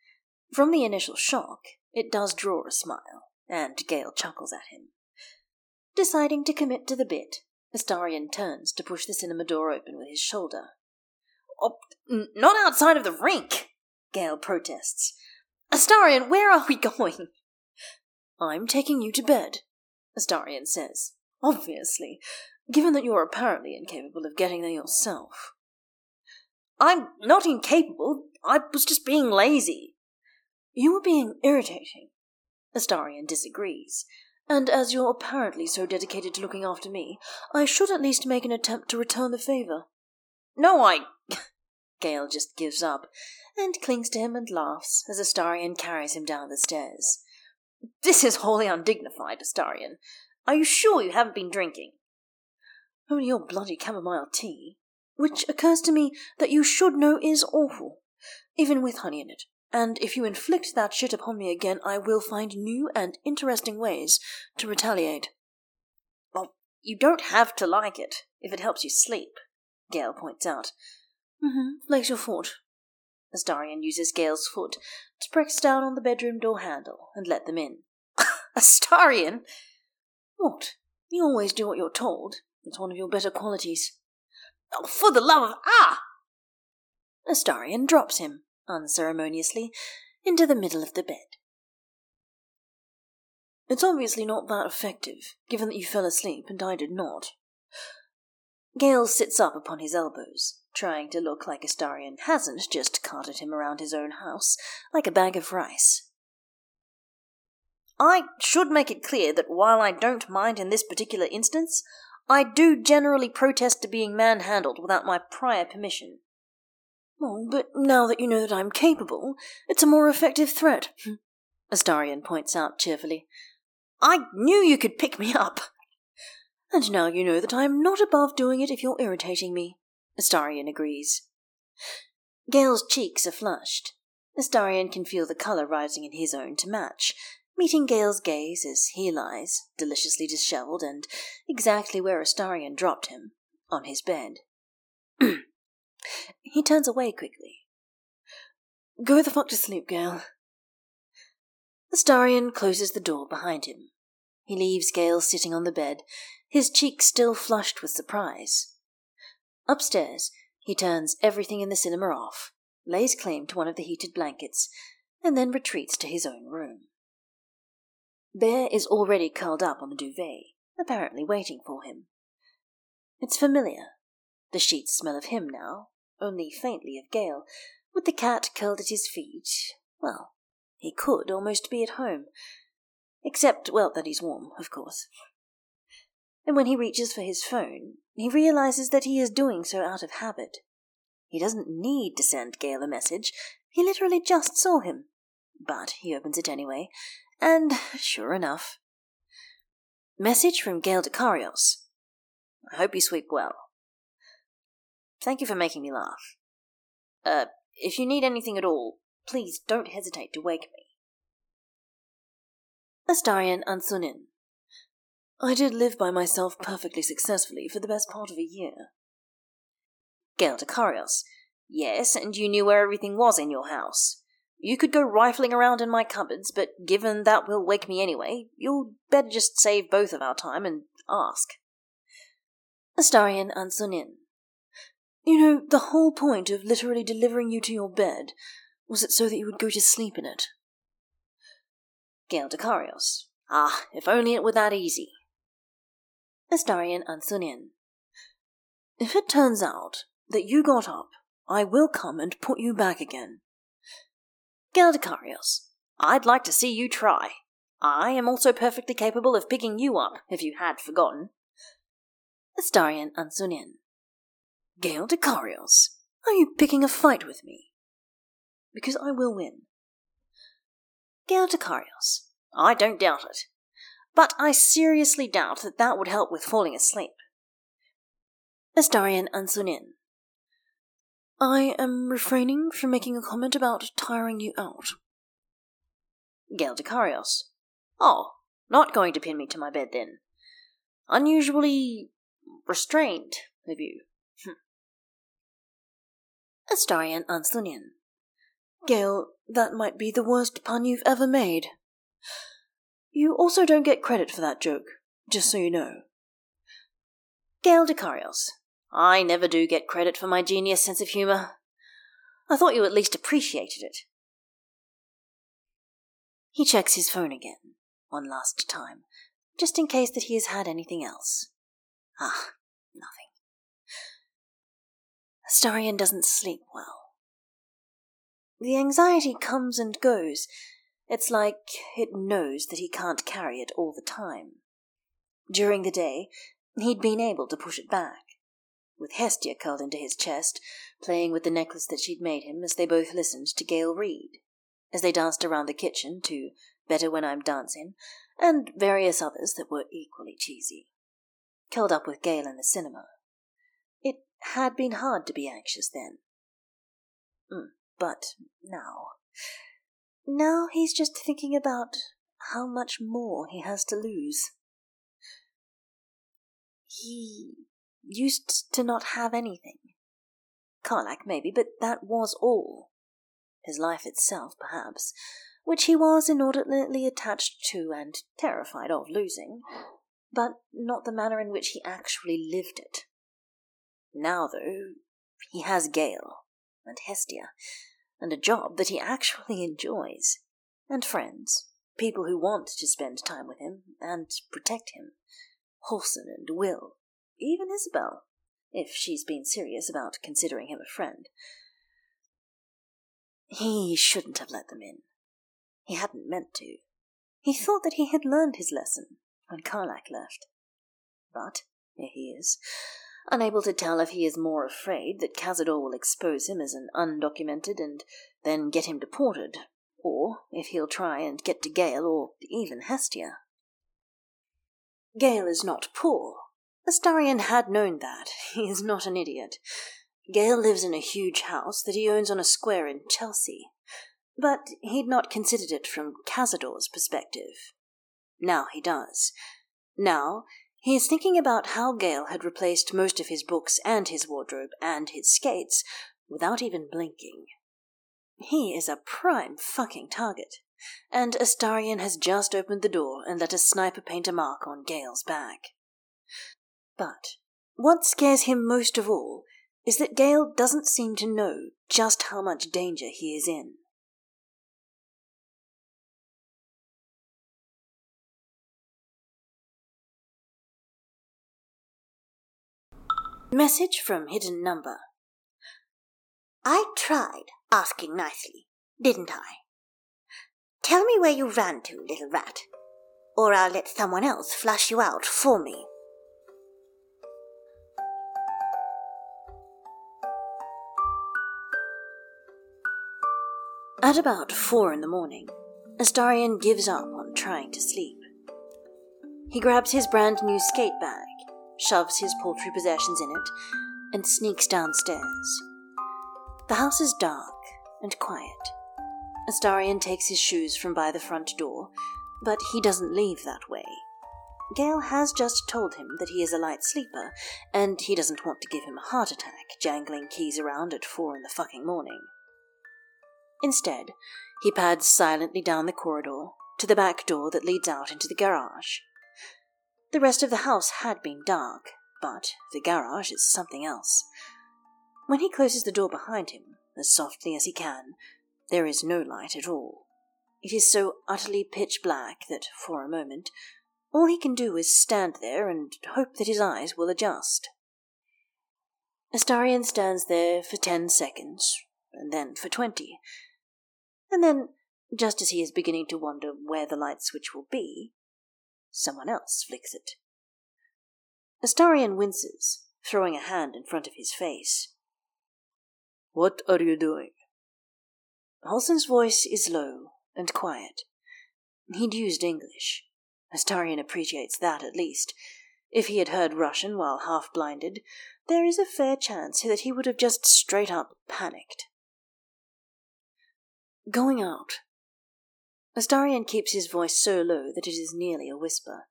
From the initial shock, It does draw a smile, and Gale chuckles at him. Deciding to commit to the bit, Astarion turns to push the cinema door open with his shoulder. Oh, not outside of the rink, Gale protests. Astarion, where are we going? I'm taking you to bed, Astarion says. Obviously, given that you're apparently incapable of getting there yourself. I'm not incapable. I was just being lazy. You are being irritating. Astarion disagrees. And as you're apparently so dedicated to looking after me, I should at least make an attempt to return the favour. No, I. Gale just gives up and clings to him and laughs as Astarion carries him down the stairs. This is wholly undignified, Astarion. Are you sure you haven't been drinking? Only your bloody chamomile tea, which occurs to me that you should know is awful, even with honey in it. And if you inflict that shit upon me again, I will find new and interesting ways to retaliate. Well, you don't have to like it if it helps you sleep, Gale points out. Mm-hmm, like your foot. Astarion uses Gale's foot to press down on the bedroom door handle and let them in. Astarion? What? You always do what you're told. It's one of your better qualities. Oh, for the love of Ah! Astarion drops him, unceremoniously, into the middle of the bed. It's obviously not that effective, given that you fell asleep and I did not. Gale sits up upon his elbows, trying to look like Astarion hasn't just carted him around his own house like a bag of rice. I should make it clear that while I don't mind in this particular instance, I do generally protest to being manhandled without my prior permission. But now that you know that I'm capable, it's a more effective threat, Astarion points out cheerfully. I knew you could pick me up. And now you know that I am not above doing it if you're irritating me, Astarion agrees. Gale's cheeks are flushed. Astarion can feel the colour rising in his own to match, meeting Gale's gaze as he lies, deliciously dishevelled and exactly where Astarion dropped him, on his bed. he turns away quickly. Go the fuck to sleep, Gale. Astarion closes the door behind him. He leaves Gale sitting on the bed, his cheeks still flushed with surprise. Upstairs, he turns everything in the cinema off, lays claim to one of the heated blankets, and then retreats to his own room. Bear is already curled up on the duvet, apparently waiting for him. It's familiar. The sheets smell of him now, only faintly of Gale, with the cat curled at his feet. Well, he could almost be at home. Except, well, that he's warm, of course and when he reaches for his phone, he realizes that he is doing so out of habit. He doesn't need to send Gale a message, he literally just saw him. But he opens it anyway, and sure enough. Message from Gale Dekarios. I hope you sleep well. Thank you for making me laugh. Uh, if you need anything at all, please don't hesitate to wake me. Astarion Ancunín. I did live by myself perfectly successfully for the best part of a year. Gale Dekarios. Yes, and you knew where everything was in your house. You could go rifling around in my cupboards, but given that will wake me anyway, you'd better just save both of our time and ask. Astarion Ancunín. You know, the whole point of literally delivering you to your bed was it so that you would go to sleep in it. Gale Dekarios. Ah, if only it were that easy. Astarion Ancunín. If it turns out that you got up, I will come and put you back again. Gale Dekarios, I'd like to see you try. I am also perfectly capable of picking you up, if you had forgotten. Astarion Ancunín. Gale Dekarios, are you picking a fight with me? Because I will win. Gale Dekarios, I don't doubt it but I seriously doubt that that would help with falling asleep. Astarion Ancunín. I am refraining from making a comment about tiring you out. Gale Dekarios. Oh, not going to pin me to my bed then. Unusually restrained of you. Astarion Ancunín. Gale, that might be the worst pun you've ever made. You also don't get credit for that joke, just so you know. Gale Dekarios, I never do get credit for my genius sense of humour. I thought you at least appreciated it. He checks his phone again, one last time, just in case that he has had anything else. Ah. Astarion doesn't sleep well. The anxiety comes and goes. It's like it knows that he can't carry it all the time. During the day, he'd been able to push it back. With Hestia curled into his chest, playing with the necklace that she'd made him as they both listened to Gale read, as they danced around the kitchen to Better When I'm Dancing, and various others that were equally cheesy. Curled up with Gale in the cinema. Had been hard to be anxious then. Mm, but now. Now he's just thinking about how much more he has to lose. He used to not have anything. Karlach, maybe, but that was all. His life itself, perhaps, which he was inordinately attached to and terrified of losing, but not the manner in which he actually lived it. Now, though, he has Gale and Hestia, and a job that he actually enjoys, and friends, people who want to spend time with him and protect him, Halsin and Wyll, even Isobel, if she's been serious about considering him a friend. He shouldn't have let them in. He hadn't meant to. He thought that he had learned his lesson when Karlach left. But here he is, unable to tell if he is more afraid that Cazador will expose him as an undocumented and then get him deported, or if he'll try and get to Gale or even Hestia. Gale is not poor. Astarion had known that. He is not an idiot. Gale lives in a huge house that he owns on a square in Chelsea, but he'd not considered it from Cazador's perspective. Now he does. Now he is thinking about how Gale had replaced most of his books and his wardrobe and his skates without even blinking. He is a prime fucking target, and Astarion has just opened the door and let a sniper paint a mark on Gale's back. But what scares him most of all is that Gale doesn't seem to know just how much danger he is in. Message from hidden number. I tried asking nicely, didn't I? Tell me where you ran to, little rat, or I'll let someone else flush you out for me. At about four in the morning, Astarion gives up on trying to sleep. He grabs his brand new skate bag shoves his paltry possessions in it, and sneaks downstairs. The house is dark and quiet. Astarion takes his shoes from by the front door, but he doesn't leave that way. Gale has just told him that he is a light sleeper, and he doesn't want to give him a heart attack jangling keys around at four in the fucking morning. Instead, he pads silently down the corridor to the back door that leads out into the garage. The rest of the house had been dark, but the garage is something else. When he closes the door behind him, as softly as he can, there is no light at all. It is so utterly pitch black that, for a moment, all he can do is stand there and hope that his eyes will adjust. Astarion stands there for ten seconds, and then for twenty. And then, just as he is beginning to wonder where the light switch will be, Someone else flicks it. Astarion winces, throwing a hand in front of his face. What are you doing? Halsin's voice is low and quiet. He'd used English. Astarion appreciates that at least. If he had heard Russian while half blinded, there is a fair chance that he would have just straight up panicked. Going out, Astarion keeps his voice so low that it is nearly a whisper,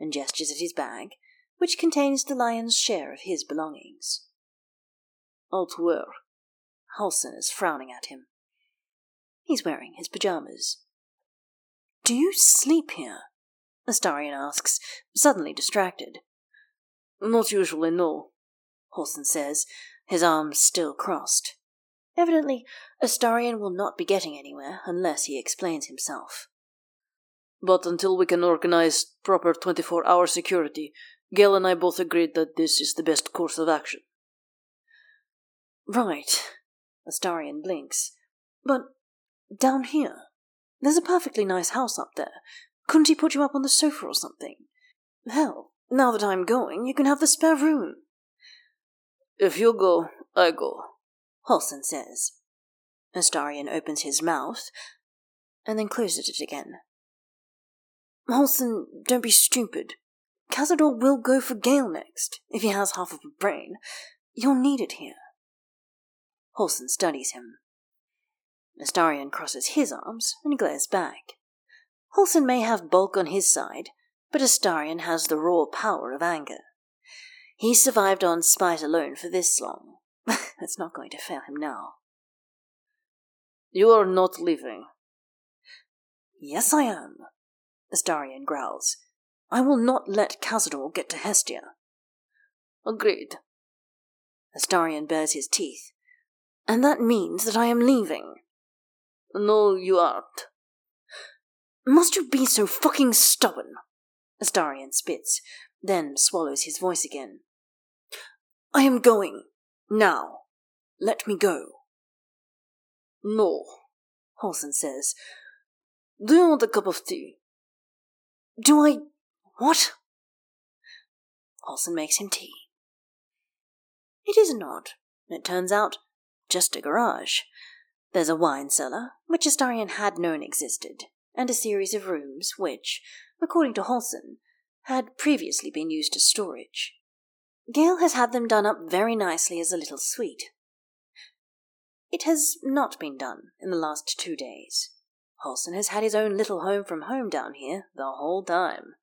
and gestures at his bag, which contains the lion's share of his belongings. Out where? Halsin is frowning at him. He's wearing his pajamas. Do you sleep here? Astarion asks, suddenly distracted. Not usually, no, Halsin says, his arms still crossed. Evidently, Astarion will not be getting anywhere unless he explains himself. But until we can organize proper 24 hour security, Gale and I both agreed that this is the best course of action. Right. Astarion blinks. But down here, there's a perfectly nice house up there. Couldn't he put you up on the sofa or something? Hell, now that I'm going, you can have the spare room. If you go, I go, Halsin says. Astarion opens his mouth and then closes it again. Halsin, don't be stupid. Cazador will go for Gale next, if he has half of a brain. You'll need it here. Halsin studies him. Astarion crosses his arms and glares back. Halsin may have bulk on his side, but Astarion has the raw power of anger. He survived on spite alone for this long. That's not going to fail him now. You are not leaving. Yes, I am, Astarion growls. I will not let Cazador get to Hestia. Agreed. Astarion bares his teeth. And that means that I am leaving. No, you aren't. Must you be so fucking stubborn? Astarion spits, then swallows his voice again. I am going. Now. Let me go. No, Halsin says. Do you want a cup of tea? Do I. What? Halsin makes him tea. It is not, it turns out, just a garage. There's a wine cellar, which Astarion had known existed, and a series of rooms which, according to Halsin, had previously been used as storage. Gale has had them done up very nicely as a little suite. It has not been done in the last two days. Halsin has had his own little home from home down here the whole time.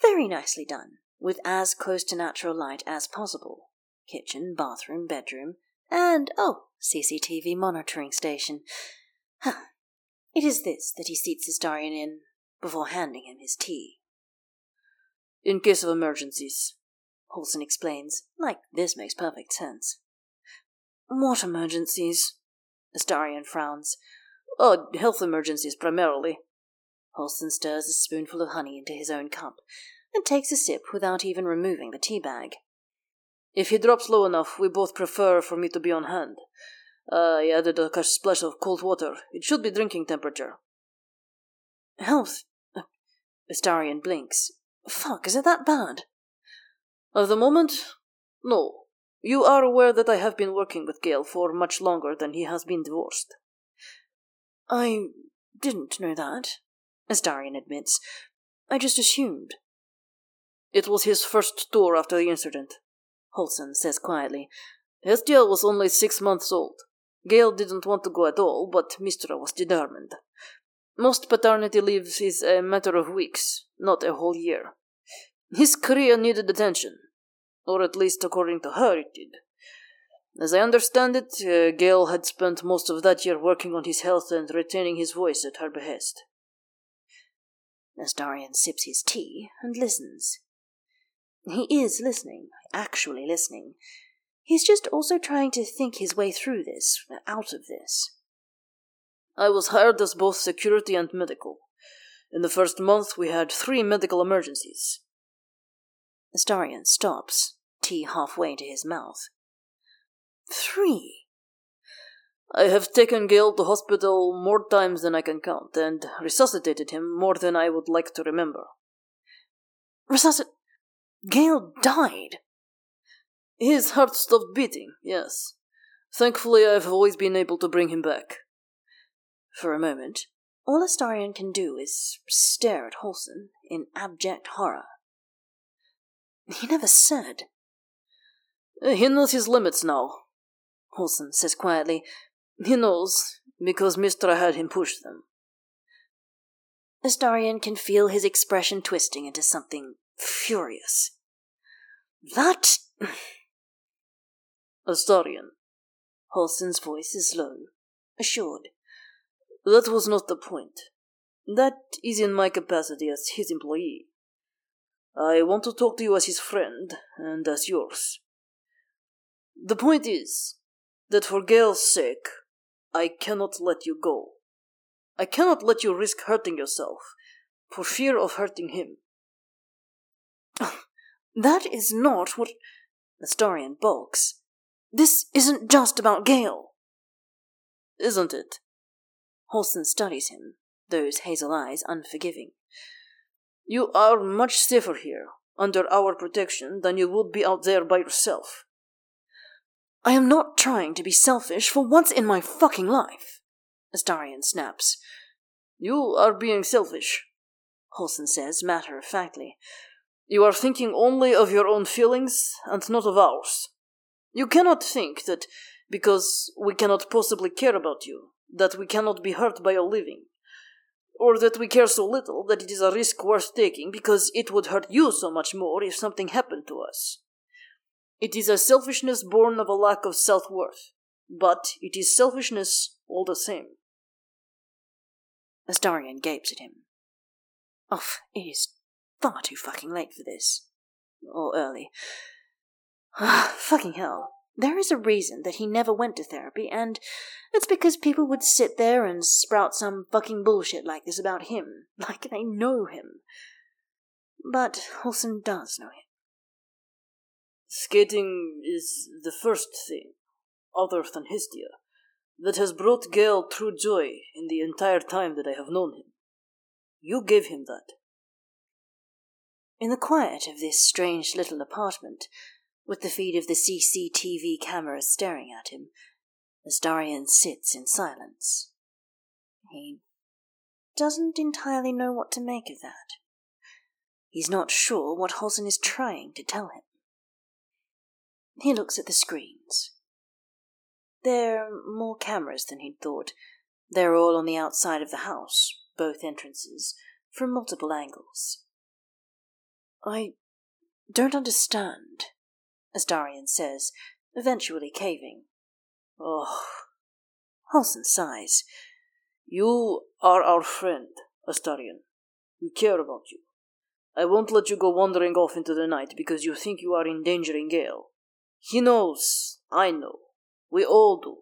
Very nicely done, with as close to natural light as possible. Kitchen, bathroom, bedroom, and, oh, CCTV monitoring station. Huh. It is this that he seats Astarion in before handing him his tea. In case of emergencies, Halsin explains, like this makes perfect sense. What emergencies? Astarion frowns. Oh, health emergencies primarily. Halsin stirs a spoonful of honey into his own cup and takes a sip without even removing the tea bag. If he drops low enough, we both prefer for me to be on hand. Uh, I added a splash of cold water. It should be drinking temperature. Health? Astarion blinks. Fuck, is it that bad? At the moment, no. You are aware that I have been working with Gale for much longer than he has been divorced. I didn't know that, Astarion admits. I just assumed. It was his first tour after the incident, Halsin says quietly. Hestia was only six months old. Gale didn't want to go at all, but Mystra was determined. Most paternity leaves is a matter of weeks, not a whole year. His career needed attention, or at least according to her it did. As I understand it, uh, had spent most of that year working on his health and retaining his voice at her behest. Astarion sips his tea and listens. He is listening, actually listening. He's just also trying to think his way through this, out of this. I was hired as both security and medical. In the first month, we had three medical emergencies. Astarion stops, tea halfway to his mouth. Three? I have taken Gale to hospital more times than I can count, and resuscitated him more than I would like to remember. Resuscit. Gale died. His heart stopped beating, yes. Thankfully, I've always been able to bring him back. For a moment, all Astarion can do is stare at Halsin in abject horror. He never said. Uh, he knows his limits now, Halsin says quietly. He knows, because Mystra had him push them. Astarion can feel his expression twisting into something furious. That. Astarion. Halsin's voice is low, assured. That was not the point. That is in my capacity as his employee. I want to talk to you as his friend and as yours. The point is that for Gale's sake, I cannot let you go. I cannot let you risk hurting yourself for fear of hurting him. That is not what. Astarion balks. This isn't just about Gale. Isn't it? Halsin studies him, those hazel eyes unforgiving. You are much safer here, under our protection, than you would be out there by yourself. I am not trying to be selfish for once in my fucking life, Astarion snaps. You are being selfish, Halsin says matter of factly. You are thinking only of your own feelings and not of ours. You cannot think that because we cannot possibly care about you, that we cannot be hurt by your living, or that we care so little that it is a risk worth taking because it would hurt you so much more if something happened to us. It is a selfishness born of a lack of self worth, but it is selfishness all the same. Astarion gapes at him. Oh, it is far too fucking late for this. Or early. fucking hell. There is a reason that he never went to therapy, and it's because people would sit there and sprout some fucking bullshit like this about him, like they know him. But Halsin does know him. Skating is the first thing, other than Hestia, that has brought Gale true joy in the entire time that I have known him. You gave him that. In the quiet of this strange little apartment, with the feed of the CCTV camera staring at him, Astarion sits in silence. He doesn't entirely know what to make of that. He's not sure what Halsin is trying to tell him. He looks at the screens. There are more cameras than he'd thought. They're all on the outside of the house, both entrances, from multiple angles. I don't understand, Astarion says, eventually caving. Oh. Halsin sighs. You are our friend, Astarion. We care about you. I won't let you go wandering off into the night because you think you are endangering Gale. He knows, I know, we all do.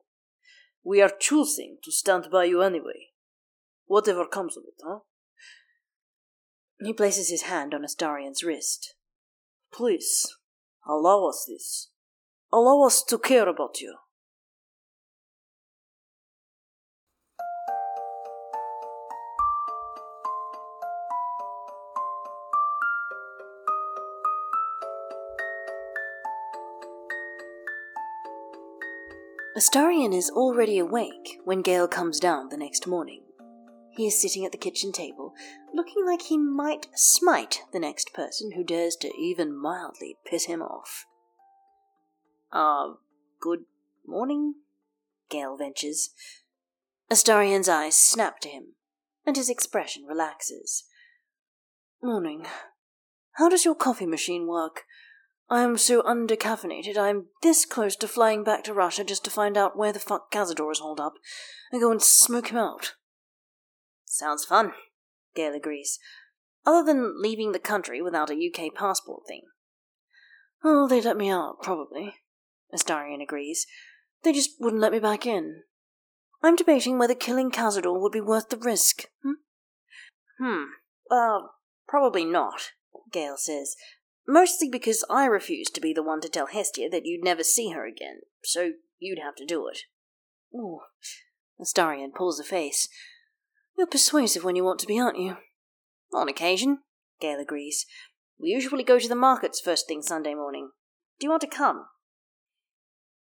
We are choosing to stand by you anyway. Whatever comes of it, huh? He places his hand on Astarion's wrist. Please, allow us this. Allow us to care about you. Astarion is already awake when Gale comes down the next morning. He is sitting at the kitchen table, looking like he might smite the next person who dares to even mildly piss him off. Ah, uh, good morning, Gale ventures. Astarion's eyes snap to him, and his expression relaxes. Morning. How does your coffee machine work? I am so undercaffeinated, I am this close to flying back to Russia just to find out where the fuck Cazador is holed up and go and smoke him out. Sounds fun, Gale agrees. Other than leaving the country without a UK passport thing. Oh, they'd let me out, probably, Astarion agrees. They just wouldn't let me back in. I'm debating whether killing Cazador would be worth the risk. Hmm? Hmm. Uh, probably not, Gale says, Mostly because I refused to be the one to tell Hestia that you'd never see her again, so you'd have to do it. Ooh. Astarion pulls a face. You're persuasive when you want to be, aren't you? On occasion, Gale agrees. We usually go to the markets first thing Sunday morning. Do you want to come?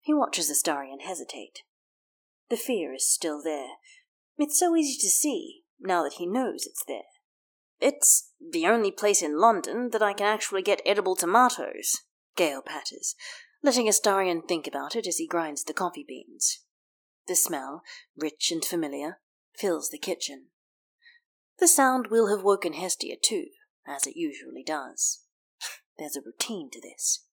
He watches Astarion hesitate. The fear is still there. It's so easy to see, now that he knows it's there. It's the only place in London that I can actually get edible tomatoes, Gale patters, letting Astarion think about it as he grinds the coffee beans. The smell, rich and familiar, fills the kitchen. The sound will have woken Hestia too, as it usually does. There's a routine to this.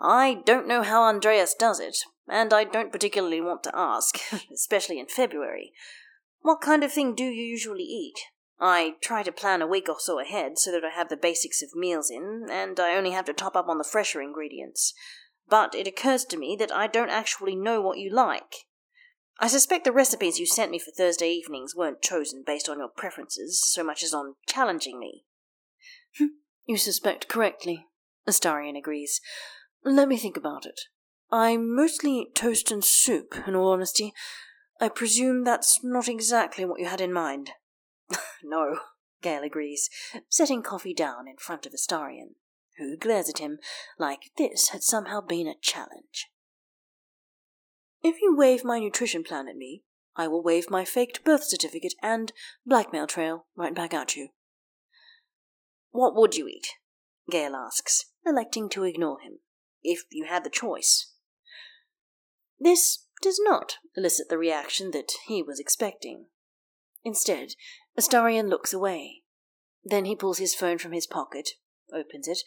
I don't know how Andreas does it, and I don't particularly want to ask, especially in February. What kind of thing do you usually eat? I try to plan a week or so ahead so that I have the basics of meals in, and I only have to top up on the fresher ingredients. But it occurs to me that I don't actually know what you like. I suspect the recipes you sent me for Thursday evenings weren't chosen based on your preferences so much as on challenging me. You suspect correctly, Astarion agrees. Let me think about it. I mostly eat toast and soup, in all honesty. I presume that's not exactly what you had in mind. no, Gale agrees, setting coffee down in front of Astarion, who glares at him like this had somehow been a challenge. If you wave my nutrition plan at me, I will wave my faked birth certificate and blackmail trail right back at you. What would you eat? Gale asks, electing to ignore him, if you had the choice. This does not elicit the reaction that he was expecting. Instead, Astarion looks away. Then he pulls his phone from his pocket, opens it,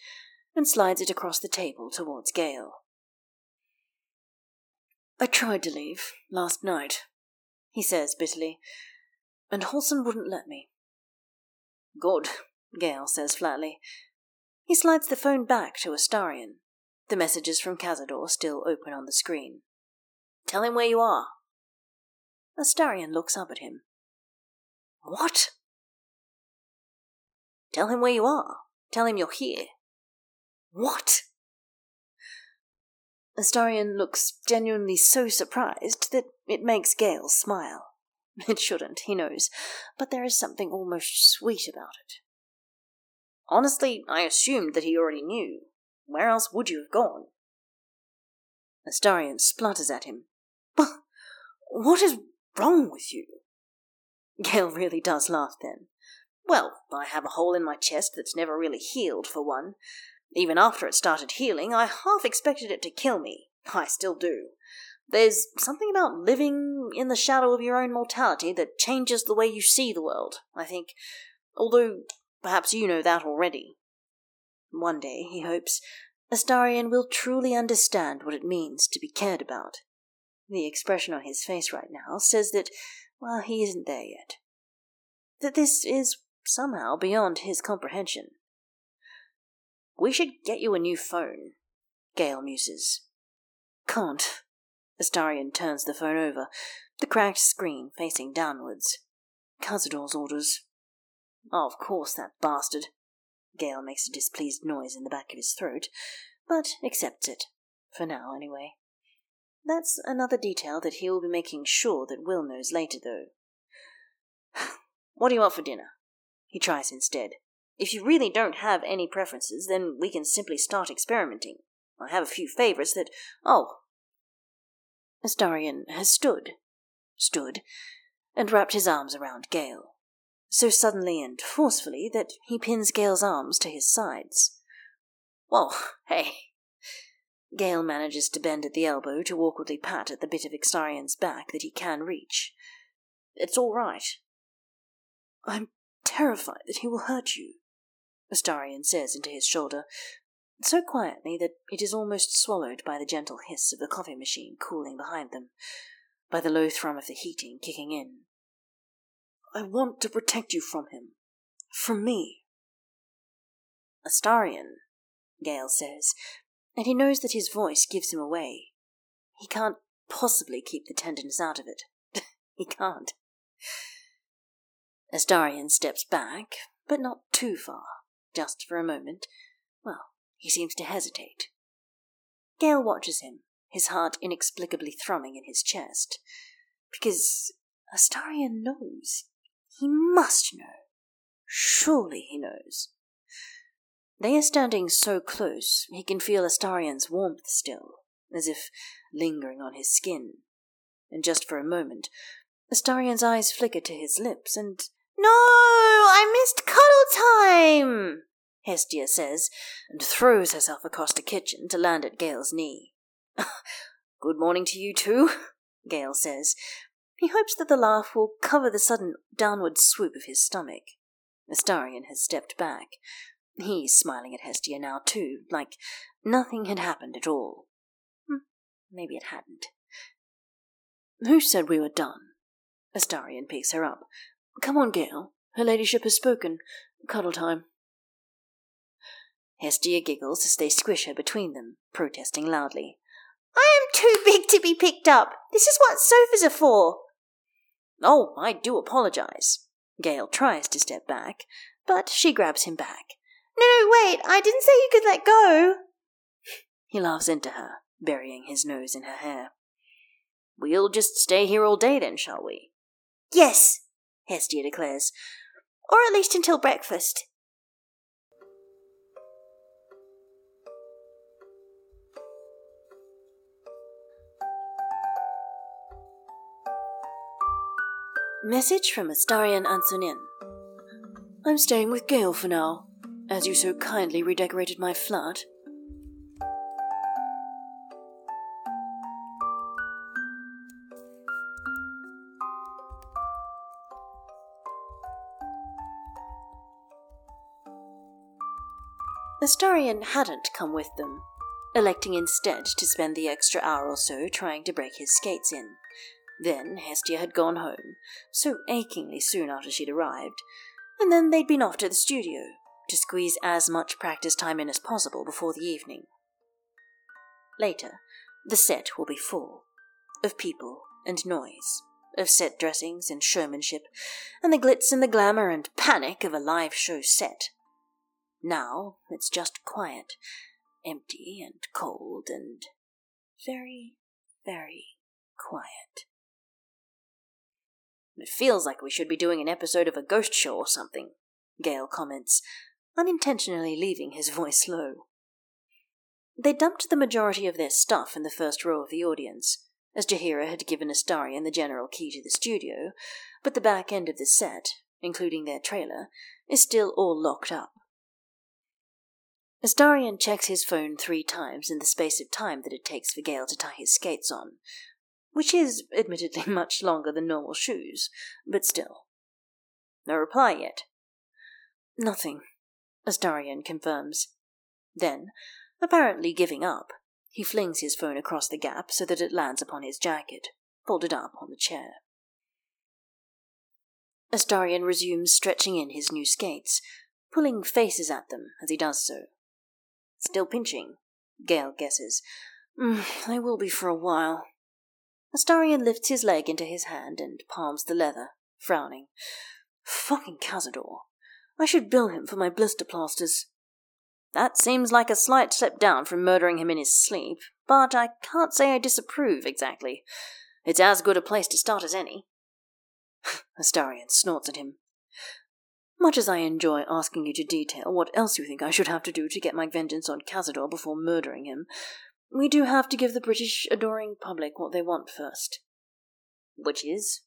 and slides it across the table towards Gale. I tried to leave last night, he says bitterly, and Halsin wouldn't let me. Good, Gale says flatly. He slides the phone back to Astarion. the messages from Cazador still open on the screen. Tell him where you are. Astarion looks up at him. What? Tell him where you are. Tell him you're here. What? Astarion looks genuinely so surprised that it makes Gale smile. It shouldn't, he knows, but there is something almost sweet about it. Honestly, I assumed that he already knew. Where else would you have gone? Astarion splutters at him. What is wrong with you? Gale really does laugh then. Well, I have a hole in my chest that's never really healed, for one. Even after it started healing, I half expected it to kill me. I still do. There's something about living in the shadow of your own mortality that changes the way you see the world, I think. Although, perhaps you know that already. One day, he hopes, Astarion will truly understand what it means to be cared about. The expression on his face right now says that, well, he isn't there yet. That this is somehow beyond his comprehension. We should get you a new phone, Gale muses. Can't. Astarion turns the phone over, the cracked screen facing downwards. Cazador's orders. Oh, of course, that bastard. Gale makes a displeased noise in the back of his throat, but accepts it. For now, anyway. That's another detail that he will be making sure that Wyll knows later, though. what do you want for dinner? He tries instead. If you really don't have any preferences, then we can simply start experimenting. I have a few favorites that. Oh! Astarion has stood, stood, and wrapped his arms around Gale, so suddenly and forcefully that he pins Gale's arms to his sides. Whoa, hey! Gale manages to bend at the elbow to awkwardly pat at the bit of Astarion's back that he can reach. It's all right. I'm terrified that he will hurt you, Astarion says into his shoulder, so quietly that it is almost swallowed by the gentle hiss of the coffee machine cooling behind them, by the low thrum of the heating kicking in. I want to protect you from him. From me. Astarion, Gale says, and he knows that his voice gives him away. He can't possibly keep the tenderness out of it. he can't. Astarion steps back, but not too far, just for a moment. Well, he seems to hesitate. Gale watches him, his heart inexplicably thrumming in his chest. Because Astarion knows. He must know. Surely he knows. They are standing so close he can feel Astarion's warmth still, as if lingering on his skin. And just for a moment, Astarion's eyes flicker to his lips, and No, I missed cuddle time, Hestia says, and throws herself across the kitchen to land at Gale's knee. Good morning to you too, Gale says. He hopes that the laugh will cover the sudden downward swoop of his stomach. Astarion has stepped back, He's smiling at Hestia now, too, like nothing had happened at all. Hm, maybe it hadn't. Who said we were done? Astarion picks her up. Come on, Gale. Her ladyship has spoken. Cuddle time. Hestia giggles as they squish her between them, protesting loudly. I am too big to be picked up. This is what sofas are for. Oh, I do apologize. Gale tries to step back, but she grabs him back. No, no, wait. I didn't say you could let go. He laughs into her, burying his nose in her hair. We'll just stay here all day then, shall we? Yes, Hestia declares. Or at least until breakfast. Message from Astarion Ancunín. I'm staying with Gale for now, as you so kindly redecorated my flat. Astarion hadn't come with them, electing instead to spend the extra hour or so trying to break his skates in. Then Hestia had gone home, so achingly soon after she'd arrived, and then they'd been off to the studio to squeeze as much practice time in as possible before the evening. Later, the set will be full of people and noise, of set dressings and showmanship, and the glitz and the glamour and panic of a live show set. Now it's just quiet, empty and cold and very, very quiet. It feels like we should be doing an episode of a ghost show or something, Gale comments, unintentionally leaving his voice low. They dumped the majority of their stuff in the first row of the audience, as Jaheira had given Astarion the general key to the studio, but the back end of the set, including their trailer, is still all locked up. Astarion checks his phone three times in the space of time that it takes for Gale to tie his skates on, which is admittedly much longer than normal shoes, but still. No reply yet. Nothing, Astarion confirms. Then, apparently giving up, he flings his phone across the gap so that it lands upon his jacket, folded up on the chair. Astarion resumes stretching in his new skates, pulling faces at them as he does so. Still pinching, Gale guesses. Mm, they will be for a while. Astarion lifts his leg into his hand and palms the leather, frowning. Fucking Cazador. I should bill him for my blister plasters. That seems like a slight step down from murdering him in his sleep, but I can't say I disapprove exactly. It's as good a place to start as any. Astarion snorts at him. Much as I enjoy asking you to detail what else you think I should have to do to get my vengeance on Cazador before murdering him, we do have to give the British adoring public what they want first. Which is?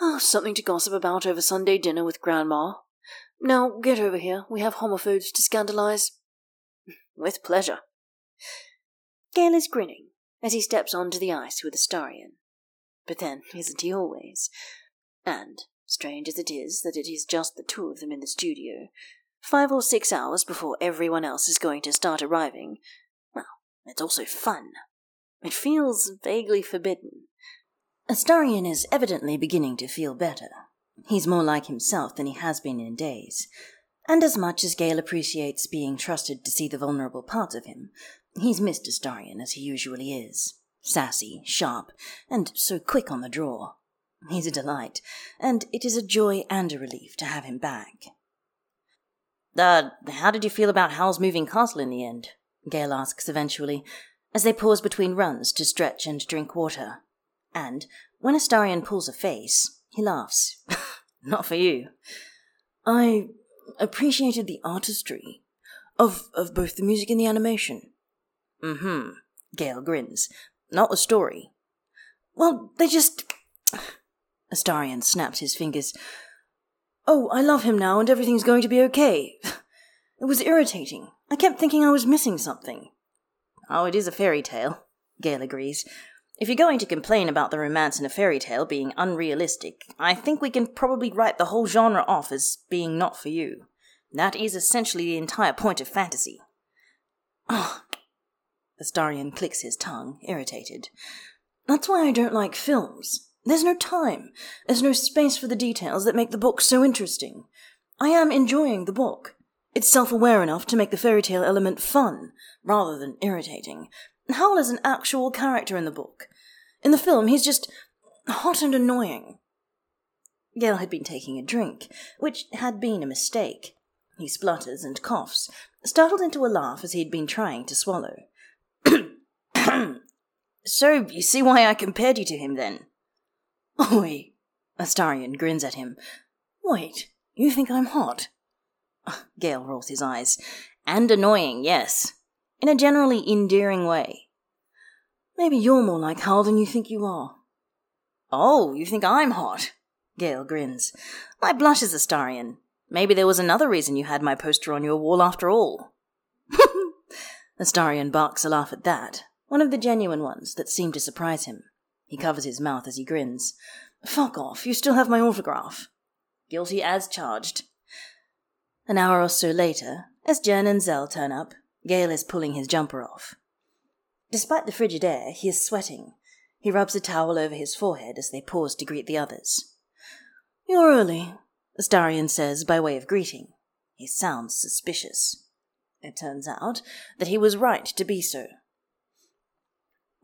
Oh, something to gossip about over Sunday dinner with Grandma. Now, get over here. We have homophobes to scandalize. With pleasure. Gale is grinning as he steps onto the ice with Astarion. But then, isn't he always? And, strange as it is that it is just the two of them in the studio, five or six hours before everyone else is going to start arriving, well, it's also fun. It feels vaguely forbidden. Astarion is evidently beginning to feel better. He's more like himself than he has been in days. And as much as Gale appreciates being trusted to see the vulnerable parts of him, he's missed Astarion as he usually is. Sassy, sharp, and so quick on the draw. He's a delight, and it is a joy and a relief to have him back. Uh, how did you feel about Howl's moving castle in the end? Gale asks eventually, as they pause between runs to stretch and drink water. And, when Astarion pulls a face, he laughs. Not for you. I appreciated the artistry of, of both the music and the animation. Mm-hmm. Gale grins. Not the story. Well, they just... Astarion snaps his fingers. Oh, I love him now and everything's going to be okay. It was irritating. I kept thinking I was missing something. Oh, it is a fairy tale, Gale agrees. If you're going to complain about the romance in a fairy tale being unrealistic, I think we can probably write the whole genre off as being not for you. That is essentially the entire point of fantasy. Oh. Astarion clicks his tongue, irritated. That's why I don't like films. There's no time. There's no space for the details that make the book so interesting. I am enjoying the book. It's self aware enough to make the fairy tale element fun, rather than irritating. Howl is an actual character in the book. In the film, he's just hot and annoying. Gale had been taking a drink, which had been a mistake. He splutters and coughs, startled into a laugh as he'd been trying to swallow. so, you see why I compared you to him then? Oi! Astarion grins at him. Wait, you think I'm hot? Gale rolls his eyes. And annoying, yes. In a generally endearing way. Maybe you're more like Howl than you think you are. Oh, you think I'm hot? Gale grins. My blushes, Astarion. Maybe there was another reason you had my poster on your wall after all. Astarion barks a laugh at that, one of the genuine ones that seem to surprise him. He covers his mouth as he grins. Fuck off, you still have my autograph. Guilty as charged. An hour or so later, as Jen and Zell turn up, Gale is pulling his jumper off. Despite the frigid air, he is sweating. He rubs a towel over his forehead as they pause to greet the others. You're early, Astarion says by way of greeting. He sounds suspicious. It turns out that he was right to be so.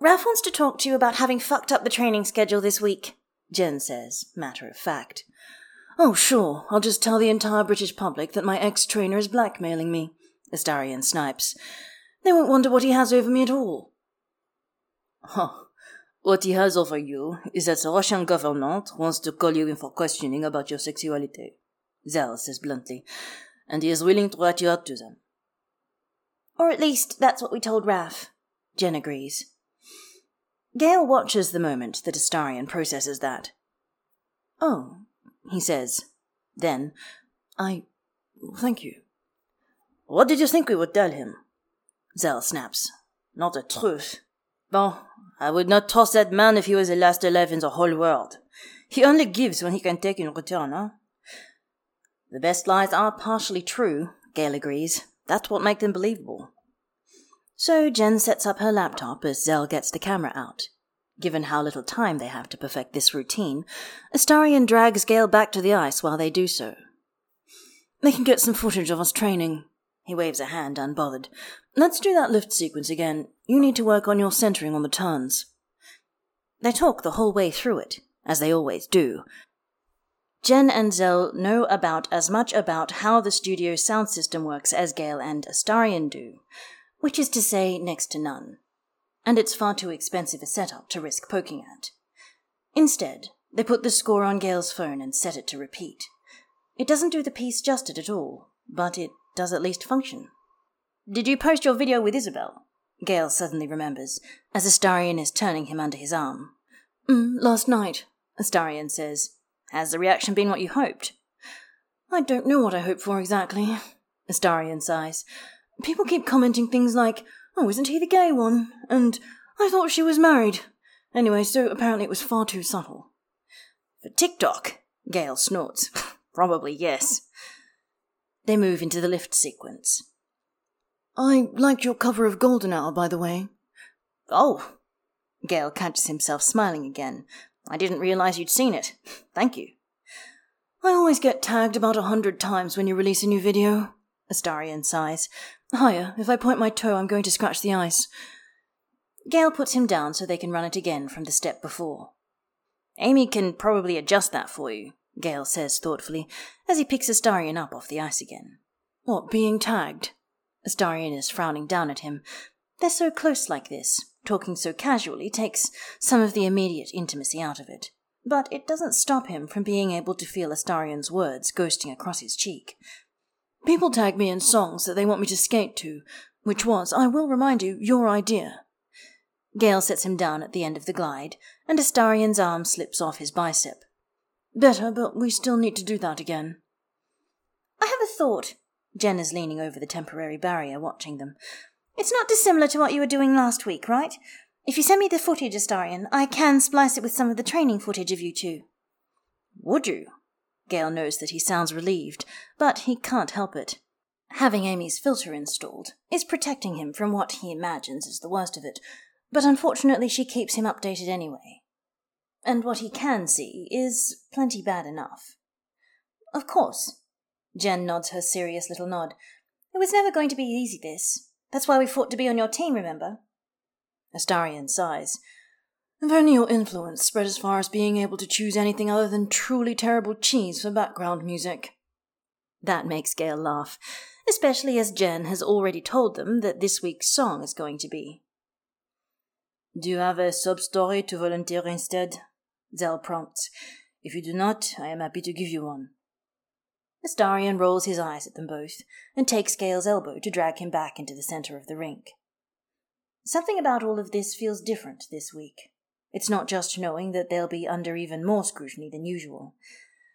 Ralph wants to talk to you about having fucked up the training schedule this week, Jen says, matter of fact. Oh, sure, I'll just tell the entire British public that my ex trainer is blackmailing me, Astarion snipes. They won't wonder what he has over me at all. Huh. What he has over you is that the Russian government wants to call you in for questioning about your sexuality, Zell says bluntly, and he is willing to rat you out to them. Or at least that's what we told Raf. Jen agrees. Gale watches the moment that Astarion processes that. Oh, he says. Then, I. Thank you. What did you think we would tell him? Zell snaps. Not the truth. Bon, I would not trust that man if he was the last alive in the whole world. He only gives when he can take in return, huh? The best lies are partially true, Gale agrees. That's what makes them believable. So Jen sets up her laptop as Zell gets the camera out. Given how little time they have to perfect this routine, Astarion drags Gale back to the ice while they do so. They can get some footage of us training. He waves a hand, unbothered. Let's do that lift sequence again. You need to work on your centering on the turns. They talk the whole way through it, as they always do. Jen and Zell know about as much about how the studio sound system works as Gale and Astarion do, which is to say, next to none and it's far too expensive a setup to risk poking at. Instead, they put the score on Gale's phone and set it to repeat. It doesn't do the piece justice at all, but it does at least function. Did you post your video with Isobel? Gale suddenly remembers, as Astarion is turning him under his arm. Mm, last night, Astarion says. Has the reaction been what you hoped? I don't know what I hoped for exactly, Astarion sighs. People keep commenting things like, Oh, isn't he the gay one? And I thought she was married. Anyway, so apparently it was far too subtle. For TikTok, Gale snorts. Probably yes. They move into the lift sequence. I liked your cover of Golden Hour, by the way. Oh. Gale catches himself smiling again. I didn't realize you'd seen it. Thank you. I always get tagged about a hundred times when you release a new video. Astarion sighs. Higher. If I point my toe, I'm going to scratch the ice. Gale puts him down so they can run it again from the step before. Amy can probably adjust that for you, Gale says thoughtfully, as he picks Astarion up off the ice again. What, being tagged? Astarion is frowning down at him. They're so close like this. Talking so casually takes some of the immediate intimacy out of it. But it doesn't stop him from being able to feel Astarion's words ghosting across his cheek. People tag me in songs that they want me to skate to, which was, I will remind you, your idea. Gale sets him down at the end of the glide, and Astarion's arm slips off his bicep. Better, but we still need to do that again. I have a thought. Jen is leaning over the temporary barrier, watching them. It's not dissimilar to what you were doing last week, right? If you send me the footage, Astarion, I can splice it with some of the training footage of you two. Would you? Gale knows that he sounds relieved, but he can't help it. Having Amy's filter installed is protecting him from what he imagines is the worst of it, but unfortunately she keeps him updated anyway. and what he can see is plenty bad enough. Of course. Jen nods her serious little nod. It was never going to be easy, this. That's why we fought to be on your team, remember? Astarion sighs. Only influence spread as far as being able to choose anything other than truly terrible cheese for background music. That makes Gale laugh, especially as Jen has already told them that this week's song is going to be. Do you have a sub story to volunteer instead? Zell prompts. If you do not, I am happy to give you one. Astarion rolls his eyes at them both and takes Gale's elbow to drag him back into the center of the rink. Something about all of this feels different this week. It's not just knowing that they'll be under even more scrutiny than usual.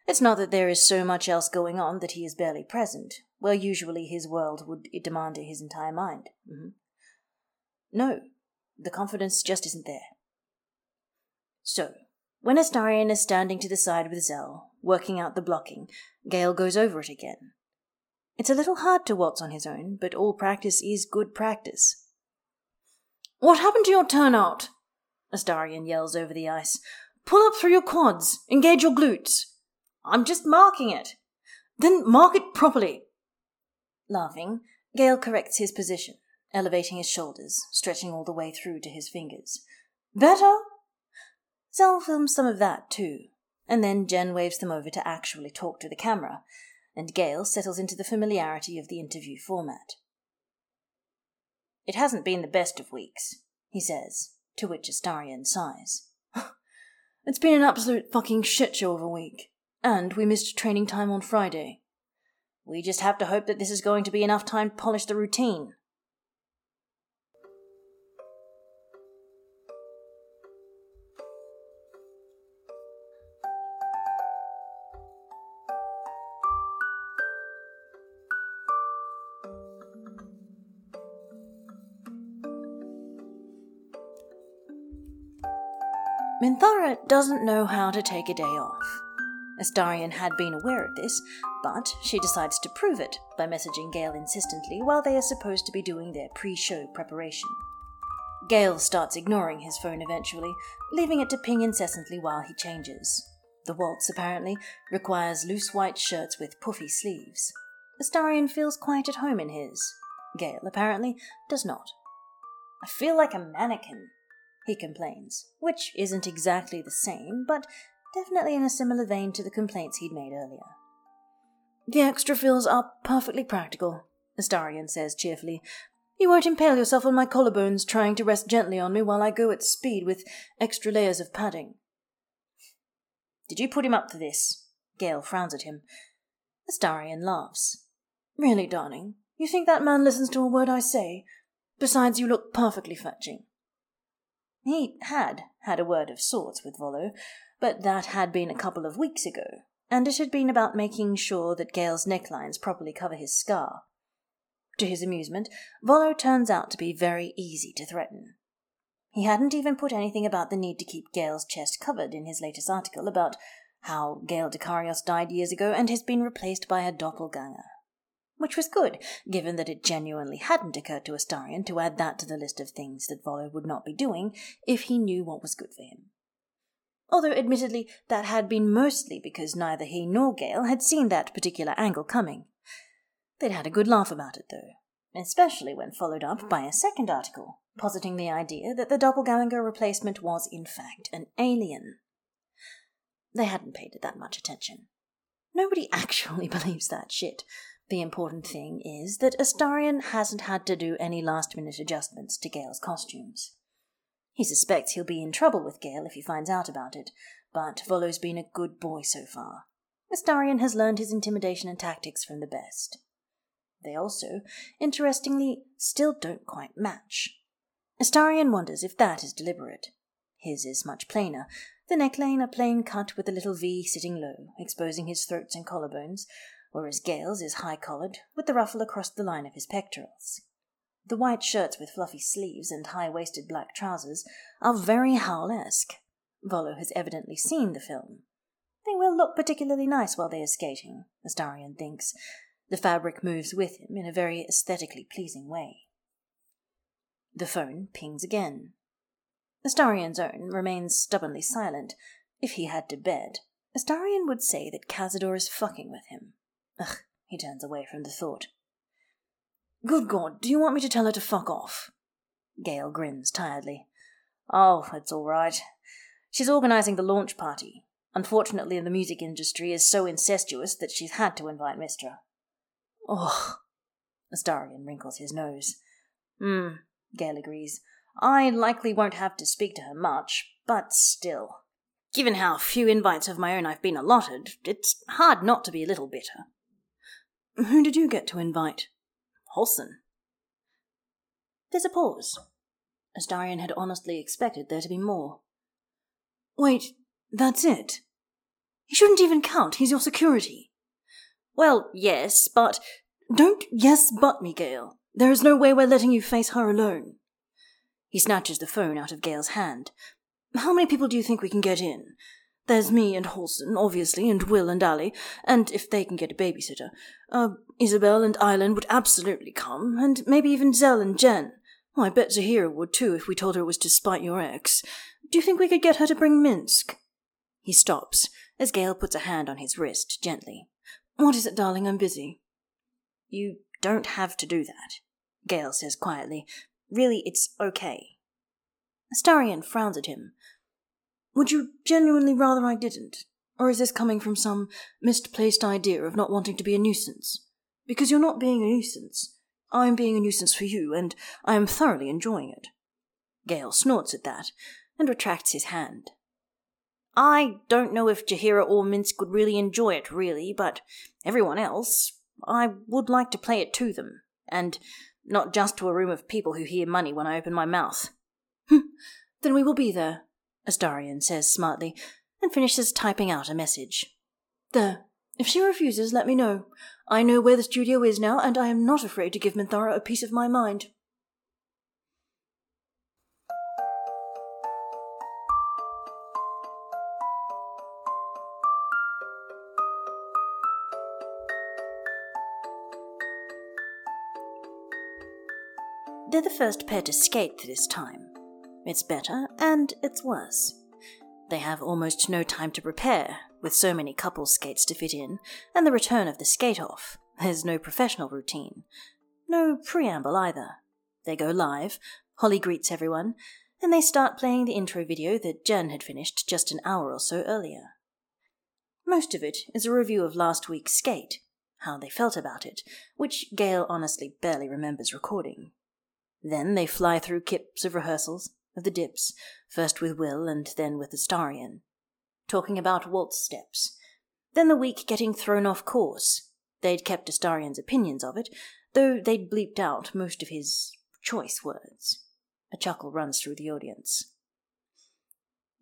It's not that there is so much else going on that he is barely present, where usually his world would demand his entire mind. Mm-hmm. No, the confidence just isn't there. So, when Astarion is standing to the side with Zell, working out the blocking, Gale goes over it again. It's a little hard to waltz on his own, but all practice is good practice. What happened to your turnout? Astarion yells over the ice. Pull up through your quads. Engage your glutes. I'm just marking it. Then mark it properly. Laughing, Gale corrects his position, elevating his shoulders, stretching all the way through to his fingers. Better? Zell films some of that too, and then Jen waves them over to actually talk to the camera, and Gale settles into the familiarity of the interview format. It hasn't been the best of weeks, he says, to which Astarion sighs. it's been an absolute fucking shit show of a week. And we missed training time on Friday. We just have to hope that this is going to be enough time to polish the routine. Minthara doesn't know how to take a day off. Astarion had been aware of this, but she decides to prove it by messaging Gale insistently while they are supposed to be doing their pre show preparation. Gale starts ignoring his phone eventually, leaving it to ping incessantly while he changes. The waltz, apparently, requires loose white shirts with puffy sleeves. Astarion feels quite at home in his. Gale, apparently, does not. I feel like a mannequin, he complains, which isn't exactly the same, but definitely in a similar vein to the complaints he'd made earlier. The extra fills are perfectly practical, Astarion says cheerfully. You won't impale yourself on my collarbones trying to rest gently on me while I go at speed with extra layers of padding. Did you put him up to this? Gale frowns at him. Astarion laughs. Really, darling? You think that man listens to a word I say? Besides, you look perfectly fetching. He had had a word of sorts with Volo, but that had been a couple of weeks ago, and it had been about making sure that Gale's necklines properly cover his scar. To his amusement, Volo turns out to be very easy to threaten. He hadn't even put anything about the need to keep Gale's chest covered in his latest article about how Gale Dekarios died years ago and has been replaced by a doppelganger. Which was good, given that it genuinely hadn't occurred to Astarion to add that to the list of things that Volo would not be doing if he knew what was good for him although admittedly that had been mostly because neither he nor Gale had seen that particular angle coming. They'd had a good laugh about it, though, especially when followed up by a second article, positing the idea that the doppelganger replacement was, in fact, an alien. They hadn't paid it that much attention. Nobody actually believes that shit. The important thing is that Astarion hasn't had to do any last minute adjustments to Gale's costumes. He suspects he'll be in trouble with Gale if he finds out about it, but Volo's been a good boy so far. Astarion has learned his intimidation and tactics from the best. They also, interestingly, still don't quite match. Astarion wonders if that is deliberate. His is much plainer, the neckline a plain cut with a little V sitting low, exposing his throats and collarbones, whereas Gale's is high collared, with the ruffle across the line of his pectorals. The white shirts with fluffy sleeves and high waisted black trousers are very Howlesque. Volo has evidently seen the film. They will look particularly nice while they are skating, Astarion thinks. The fabric moves with him in a very aesthetically pleasing way. The phone pings again. Astarion's own remains stubbornly silent, If he had to bet, Astarion would say that Cazador is fucking with him. Ugh, he turns away from the thought. Good God, do you want me to tell her to fuck off? Gale grins tiredly. Oh, it's all right. She's organizing the launch party. Unfortunately, the music industry is so incestuous that she's had to invite Mystra. Ugh. Astarion wrinkles his nose. Hmm, Gale agrees. I likely won't have to speak to her much, but still. Given how few invites of my own I've been allotted, it's hard not to be a little bitter. Who did you get to invite? Halsin. There's a pause. Astarion had honestly expected there to be more. Wait, that's it? He shouldn't even count, he's your security. Well, yes, but. Don't yes but me, Gale. There is no way we're letting you face her alone. He snatches the phone out of Gale's hand. How many people do you think we can get in? There's me and Halsin, obviously, and Wyll and Ali, and if they can get a babysitter. Uh, Isobel and Aylin would absolutely come, and maybe even Zell and Jen. I bet Jaheira would too if we told her it was to spite your ex. Do you think we could get her to bring Minsc? He stops, as Gale puts a hand on his wrist, gently. What is it, darling? I'm busy. You don't have to do that, Gale says quietly. Really, it's okay. Astarion frowns at him. Would you genuinely rather I didn't? Or is this coming from some misplaced idea of not wanting to be a nuisance? Because you're not being a nuisance. I'm being a nuisance for you, and I am thoroughly enjoying it. Gale snorts at that, and retracts his hand. I don't know if Jaheira or Minsc would really enjoy it, really, but everyone else, I would like to play it to them, and not just to a room of people who hear money when I open my mouth. then we will be there, Astarion says smartly, and finishes typing out a message. There. If she refuses, let me know. I know where the studio is now, and I am not afraid to give Minthara a piece of my mind. They're the first pair to skate this time. It's better, and it's worse. They have almost no time to prepare, with so many couple skates to fit in, and the return of the skate off. There's no professional routine. No preamble either. They go live, Holly greets everyone, and they start playing the intro video that Jen had finished just an hour or so earlier. Most of it is a review of last week's skate, how they felt about it, which Gale honestly barely remembers recording. Then they fly through kips of rehearsals, of the dips, first with Wyll and then with Astarion. talking about waltz steps. Then the week getting thrown off course. They'd kept Astarion's opinions of it, though they'd bleeped out most of his choice words. A chuckle runs through the audience.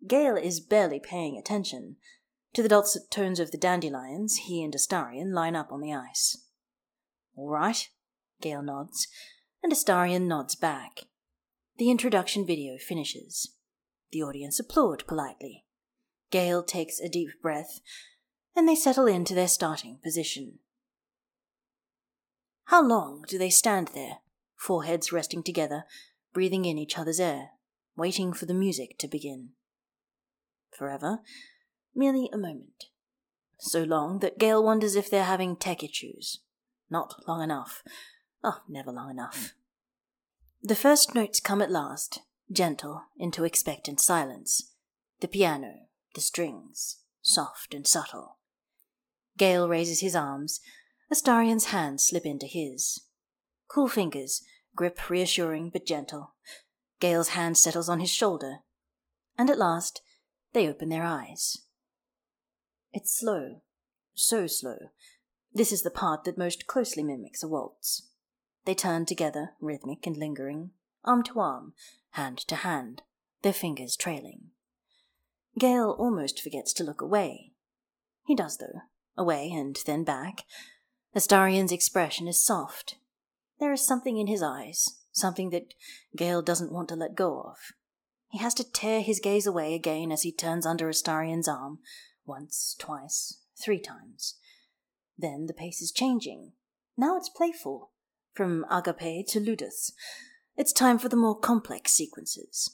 Gale is barely paying attention. To the dulcet tones of the dandelions, he and Astarion line up on the ice. All right, Gale nods and Astarion nods back. The introduction video finishes. The audience applaud politely. Gale takes a deep breath, and they settle into their starting position. How long do they stand there, foreheads resting together, breathing in each other's air, waiting for the music to begin? Forever? Merely a moment. So long that Gale wonders if they're having tech issues. Not long enough. Oh, never long enough. The first notes come at last, gentle into expectant silence. The piano, the strings, soft and subtle. Gale raises his arms. Astarion's hands slip into his. Cool fingers, grip reassuring but gentle. Gale's hand settles on his shoulder. And at last, they open their eyes. It's slow, so slow. This is the part that most closely mimics a waltz. They turn together, rhythmic and lingering, arm to arm, hand to hand, their fingers trailing. Gale almost forgets to look away. He does, though, away and then back. Astarion's expression is soft. There is something in his eyes, something that Gale doesn't want to let go of. He has to tear his gaze away again as he turns under Astarion's arm, once, twice, three times. Then the pace is changing. Now it's playful, from agape to ludus. It's time for the more complex sequences.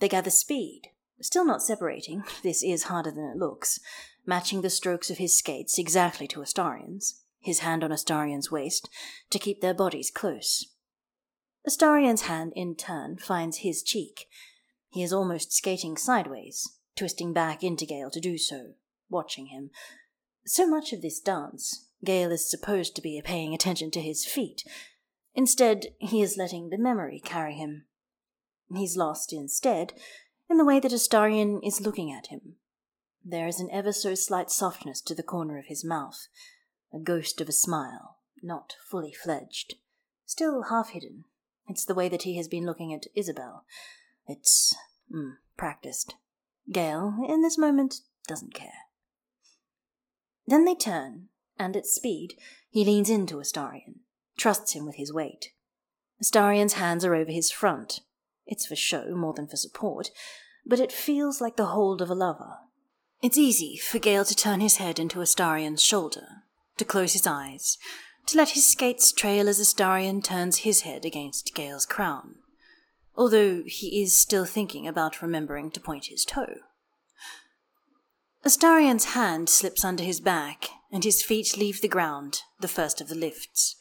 They gather speed, Still not separating, this is harder than it looks, matching the strokes of his skates exactly to Astarion's, his hand on Astarion's waist, to keep their bodies close. Astarion's hand, in turn, finds his cheek. He is almost skating sideways, twisting back into Gale to do so, watching him. So much of this dance, Gale is supposed to be paying attention to his feet. Instead, he is letting the memory carry him. He's lost, instead, in the way that Astarion is looking at him. There is an ever so slight softness to the corner of his mouth, a ghost of a smile, not fully fledged, still half hidden. It's the way that he has been looking at Isobel. It's mm, practiced. Gale, in this moment, doesn't care. Then they turn, and at speed, he leans into Astarion, trusts him with his weight. Astarion's hands are over his front, it's for show more than for support, but it feels like the hold of a lover. It's easy for Gale to turn his head into Astarion's shoulder, to close his eyes, to let his skates trail as Astarion turns his head against Gale's crown, although he is still thinking about remembering to point his toe. Astarion's hand slips under his back, and his feet leave the ground, the first of the lifts.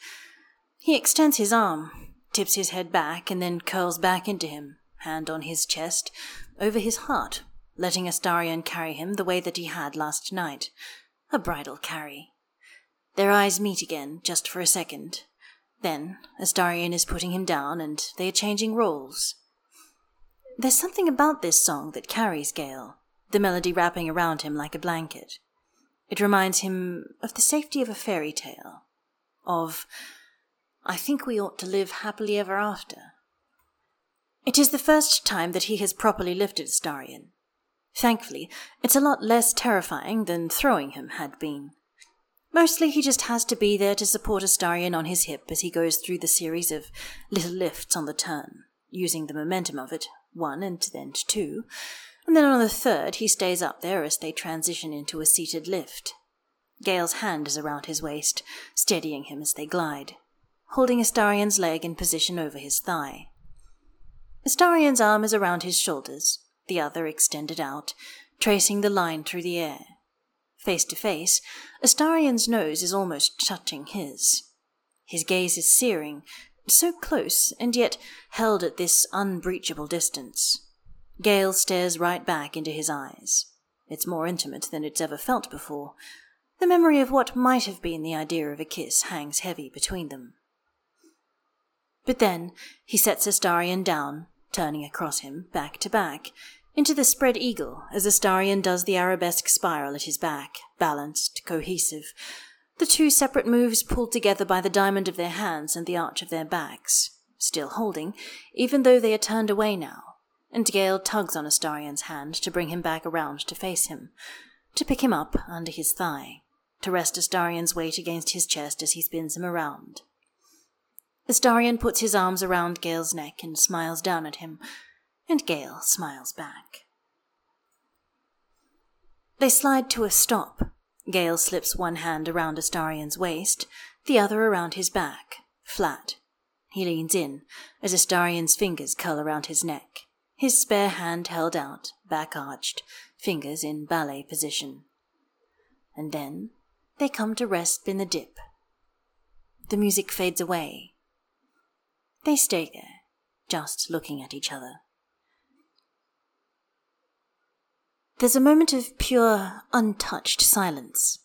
He extends his arm, tips his head back, and then curls back into him, hand on his chest, over his heart, letting Astarion carry him the way that he had last night. A bridal carry. Their eyes meet again, just for a second. Then, Astarion is putting him down, and they are changing roles. There's something about this song that carries Gale, the melody wrapping around him like a blanket. It reminds him of the safety of a fairy tale, of I think we ought to live happily ever after. It is the first time that he has properly lifted Astarion. Thankfully, it's a lot less terrifying than throwing him had been. Mostly he just has to be there to support Astarion on his hip as he goes through the series of little lifts on the turn, using the momentum of it, one and then two, and then on the third he stays up there as they transition into a seated lift. Gale's hand is around his waist, steadying him as they glide holding Astarion's leg in position over his thigh. Astarion's arm is around his shoulders, the other extended out, tracing the line through the air. Face to face, Astarion's nose is almost touching his. His gaze is searing, so close and yet held at this unbreachable distance. Gale stares right back into his eyes. It's more intimate than it's ever felt before. The memory of what might have been the idea of a kiss hangs heavy between them. But then he sets Astarion down, turning across him, back to back, into the spread eagle as Astarion does the arabesque spiral at his back, balanced, cohesive, the two separate moves pulled together by the diamond of their hands and the arch of their backs, still holding, even though they are turned away now, and Gale tugs on Astarion's hand to bring him back around to face him, to pick him up under his thigh, to rest Astarion's weight against his chest as he spins him around. Astarion puts his arms around Gale's neck and smiles down at him, and Gale smiles back. They slide to a stop. Gale slips one hand around Astarion's waist, the other around his back, flat. He leans in as Astarion's fingers curl around his neck, his spare hand held out, back arched, fingers in ballet position. And then they come to rest in the dip. The music fades away, they stay there, just looking at each other. There's a moment of pure, untouched silence.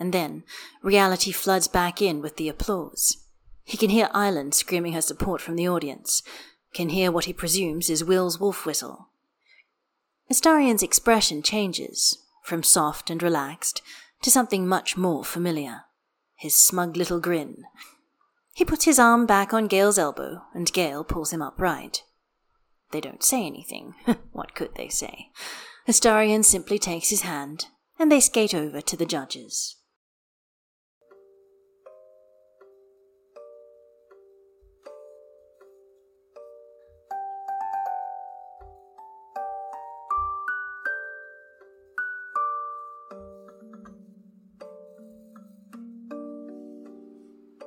And then reality floods back in with the applause. He can hear Ireland screaming her support from the audience, can hear what he presumes is Wyll's wolf whistle. Astarion's expression changes, from soft and relaxed to something much more familiar. His smug little grin, he puts his arm back on Gale's elbow, and Gale pulls him upright. They don't say anything. what could they say? Astarion simply takes his hand, and they skate over to the judges.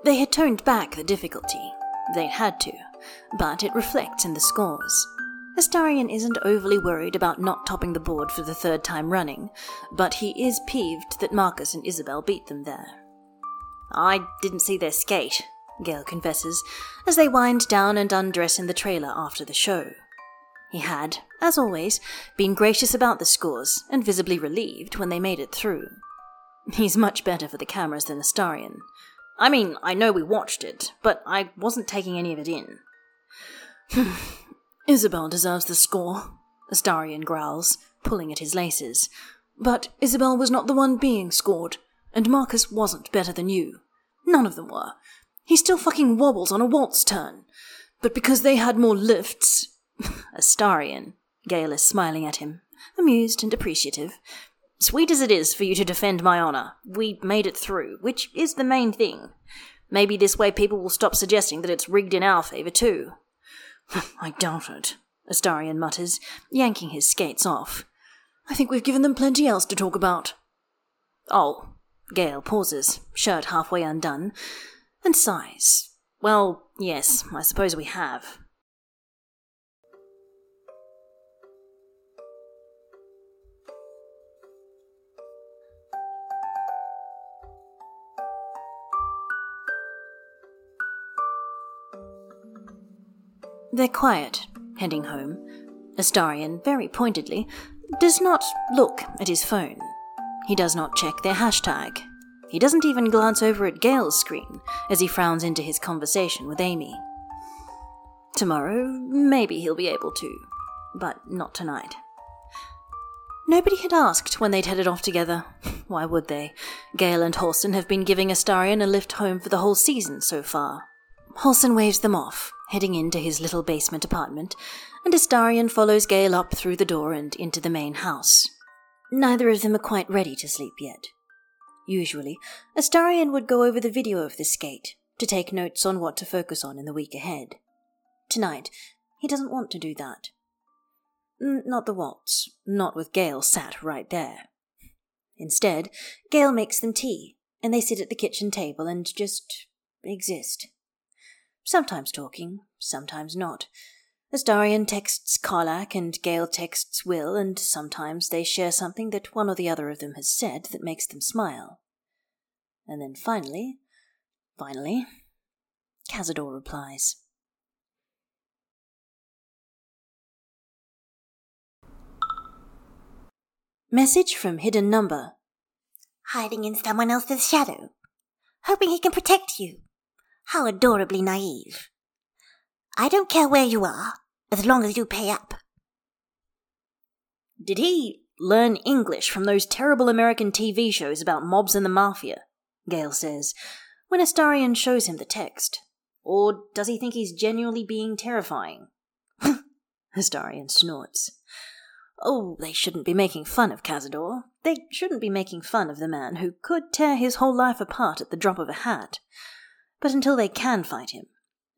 They had toned back the difficulty. They'd had to, but it reflects in the scores. Astarion isn't overly worried about not topping the board for the third time running, but he is peeved that Marcus and Isobel beat them there. I didn't see their skate, Gale confesses, as they wind down and undress in the trailer after the show. He had, as always, been gracious about the scores and visibly relieved when they made it through. He's much better for the cameras than Astarion. I mean, I know we watched it, but I wasn't taking any of it in. Isobel deserves the score, Astarion growls, pulling at his laces. But Isobel was not the one being scored, and Marcus wasn't better than you. None of them were. He still fucking wobbles on a waltz turn. But because they had more lifts. Astarion, Gale is smiling at him, amused and appreciative. Sweet as it is for you to defend my honor, we made it through, which is the main thing. Maybe this way people will stop suggesting that it's rigged in our favor too. I doubt it, Astarion mutters, yanking his skates off. I think we've given them plenty else to talk about. Oh, Gale pauses, shirt halfway undone, and sighs. Well, yes, I suppose we have. They're quiet, heading home. Astarion, very pointedly, does not look at his phone. He does not check their hashtag. He doesn't even glance over at Gale's screen as he frowns into his conversation with Amy. Tomorrow, maybe he'll be able to, but not tonight. Nobody had asked when they'd headed off together. Why would they? Gale and Halsin have been giving Astarion a lift home for the whole season so far. Halsin waves them off, heading into his little basement apartment, and Astarion follows Gale up through the door and into the main house. Neither of them are quite ready to sleep yet. Usually, Astarion would go over the video of the skate to take notes on what to focus on in the week ahead. Tonight, he doesn't want to do that. Not the waltz, not with Gale sat right there. Instead, Gale makes them tea, and they sit at the kitchen table and just exist sometimes talking, sometimes not. Astarion texts Karlach and Gale texts Wyll, and sometimes they share something that one or the other of them has said that makes them smile. And then finally, finally, Cazador replies. Message from hidden number. Hiding in someone else's shadow. Hoping he can protect you. How adorably naive. I don't care where you are, as long as you pay up. Did he learn English from those terrible American TV shows about mobs and the mafia? Gale says, when Astarion shows him the text. Or does he think he's genuinely being terrifying? Astarion snorts. Oh, they shouldn't be making fun of Cazador. They shouldn't be making fun of the man who could tear his whole life apart at the drop of a hat. But until they can fight him,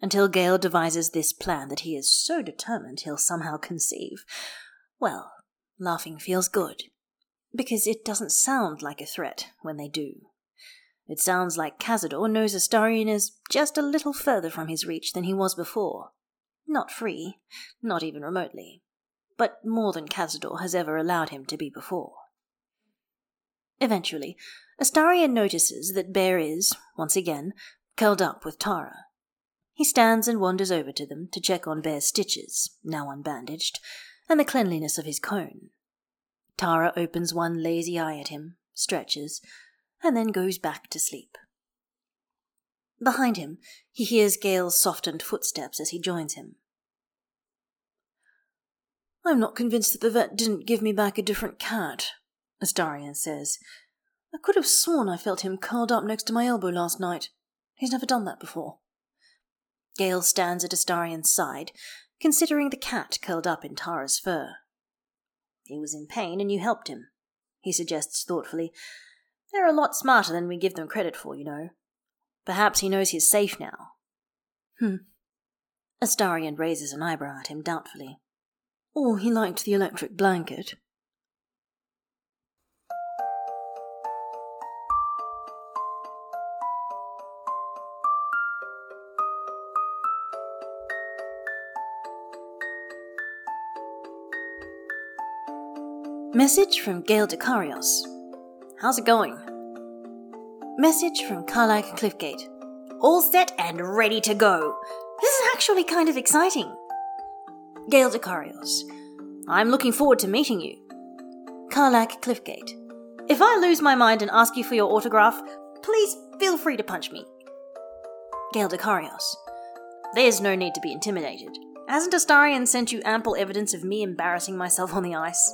until Gale devises this plan that he is so determined he'll somehow conceive, well, laughing feels good. Because it doesn't sound like a threat when they do. It sounds like Cazador knows Astarion is just a little further from his reach than he was before. Not free, not even remotely, but more than Cazador has ever allowed him to be before. Eventually, Astarion notices that Bear is, once again, curled up with Tara. He stands and wanders over to them to check on Bear's stitches, now unbandaged, and the cleanliness of his cone. Tara opens one lazy eye at him, stretches, and then goes back to sleep. Behind him, he hears Gale's softened footsteps as he joins him. I'm not convinced that the vet didn't give me back a different cat, Astarion says. I could have sworn I felt him curled up next to my elbow last night. He's never done that before. Gale stands at Astarion's side, considering the cat curled up in Tara's fur. He was in pain and you helped him, he suggests thoughtfully. They're a lot smarter than we give them credit for, you know. Perhaps he knows he's safe now. Hmm. Astarion raises an eyebrow at him doubtfully. Or he liked the electric blanket. Message from Gale Dekarios. How's it going? Message from Karlach Cliffgate. All set and ready to go. This is actually kind of exciting. Gale Dekarios. I'm looking forward to meeting you. Karlach Cliffgate. If I lose my mind and ask you for your autograph, please feel free to punch me. Gale Dekarios. There's no need to be intimidated. Hasn't Astarion sent you ample evidence of me embarrassing myself on the ice?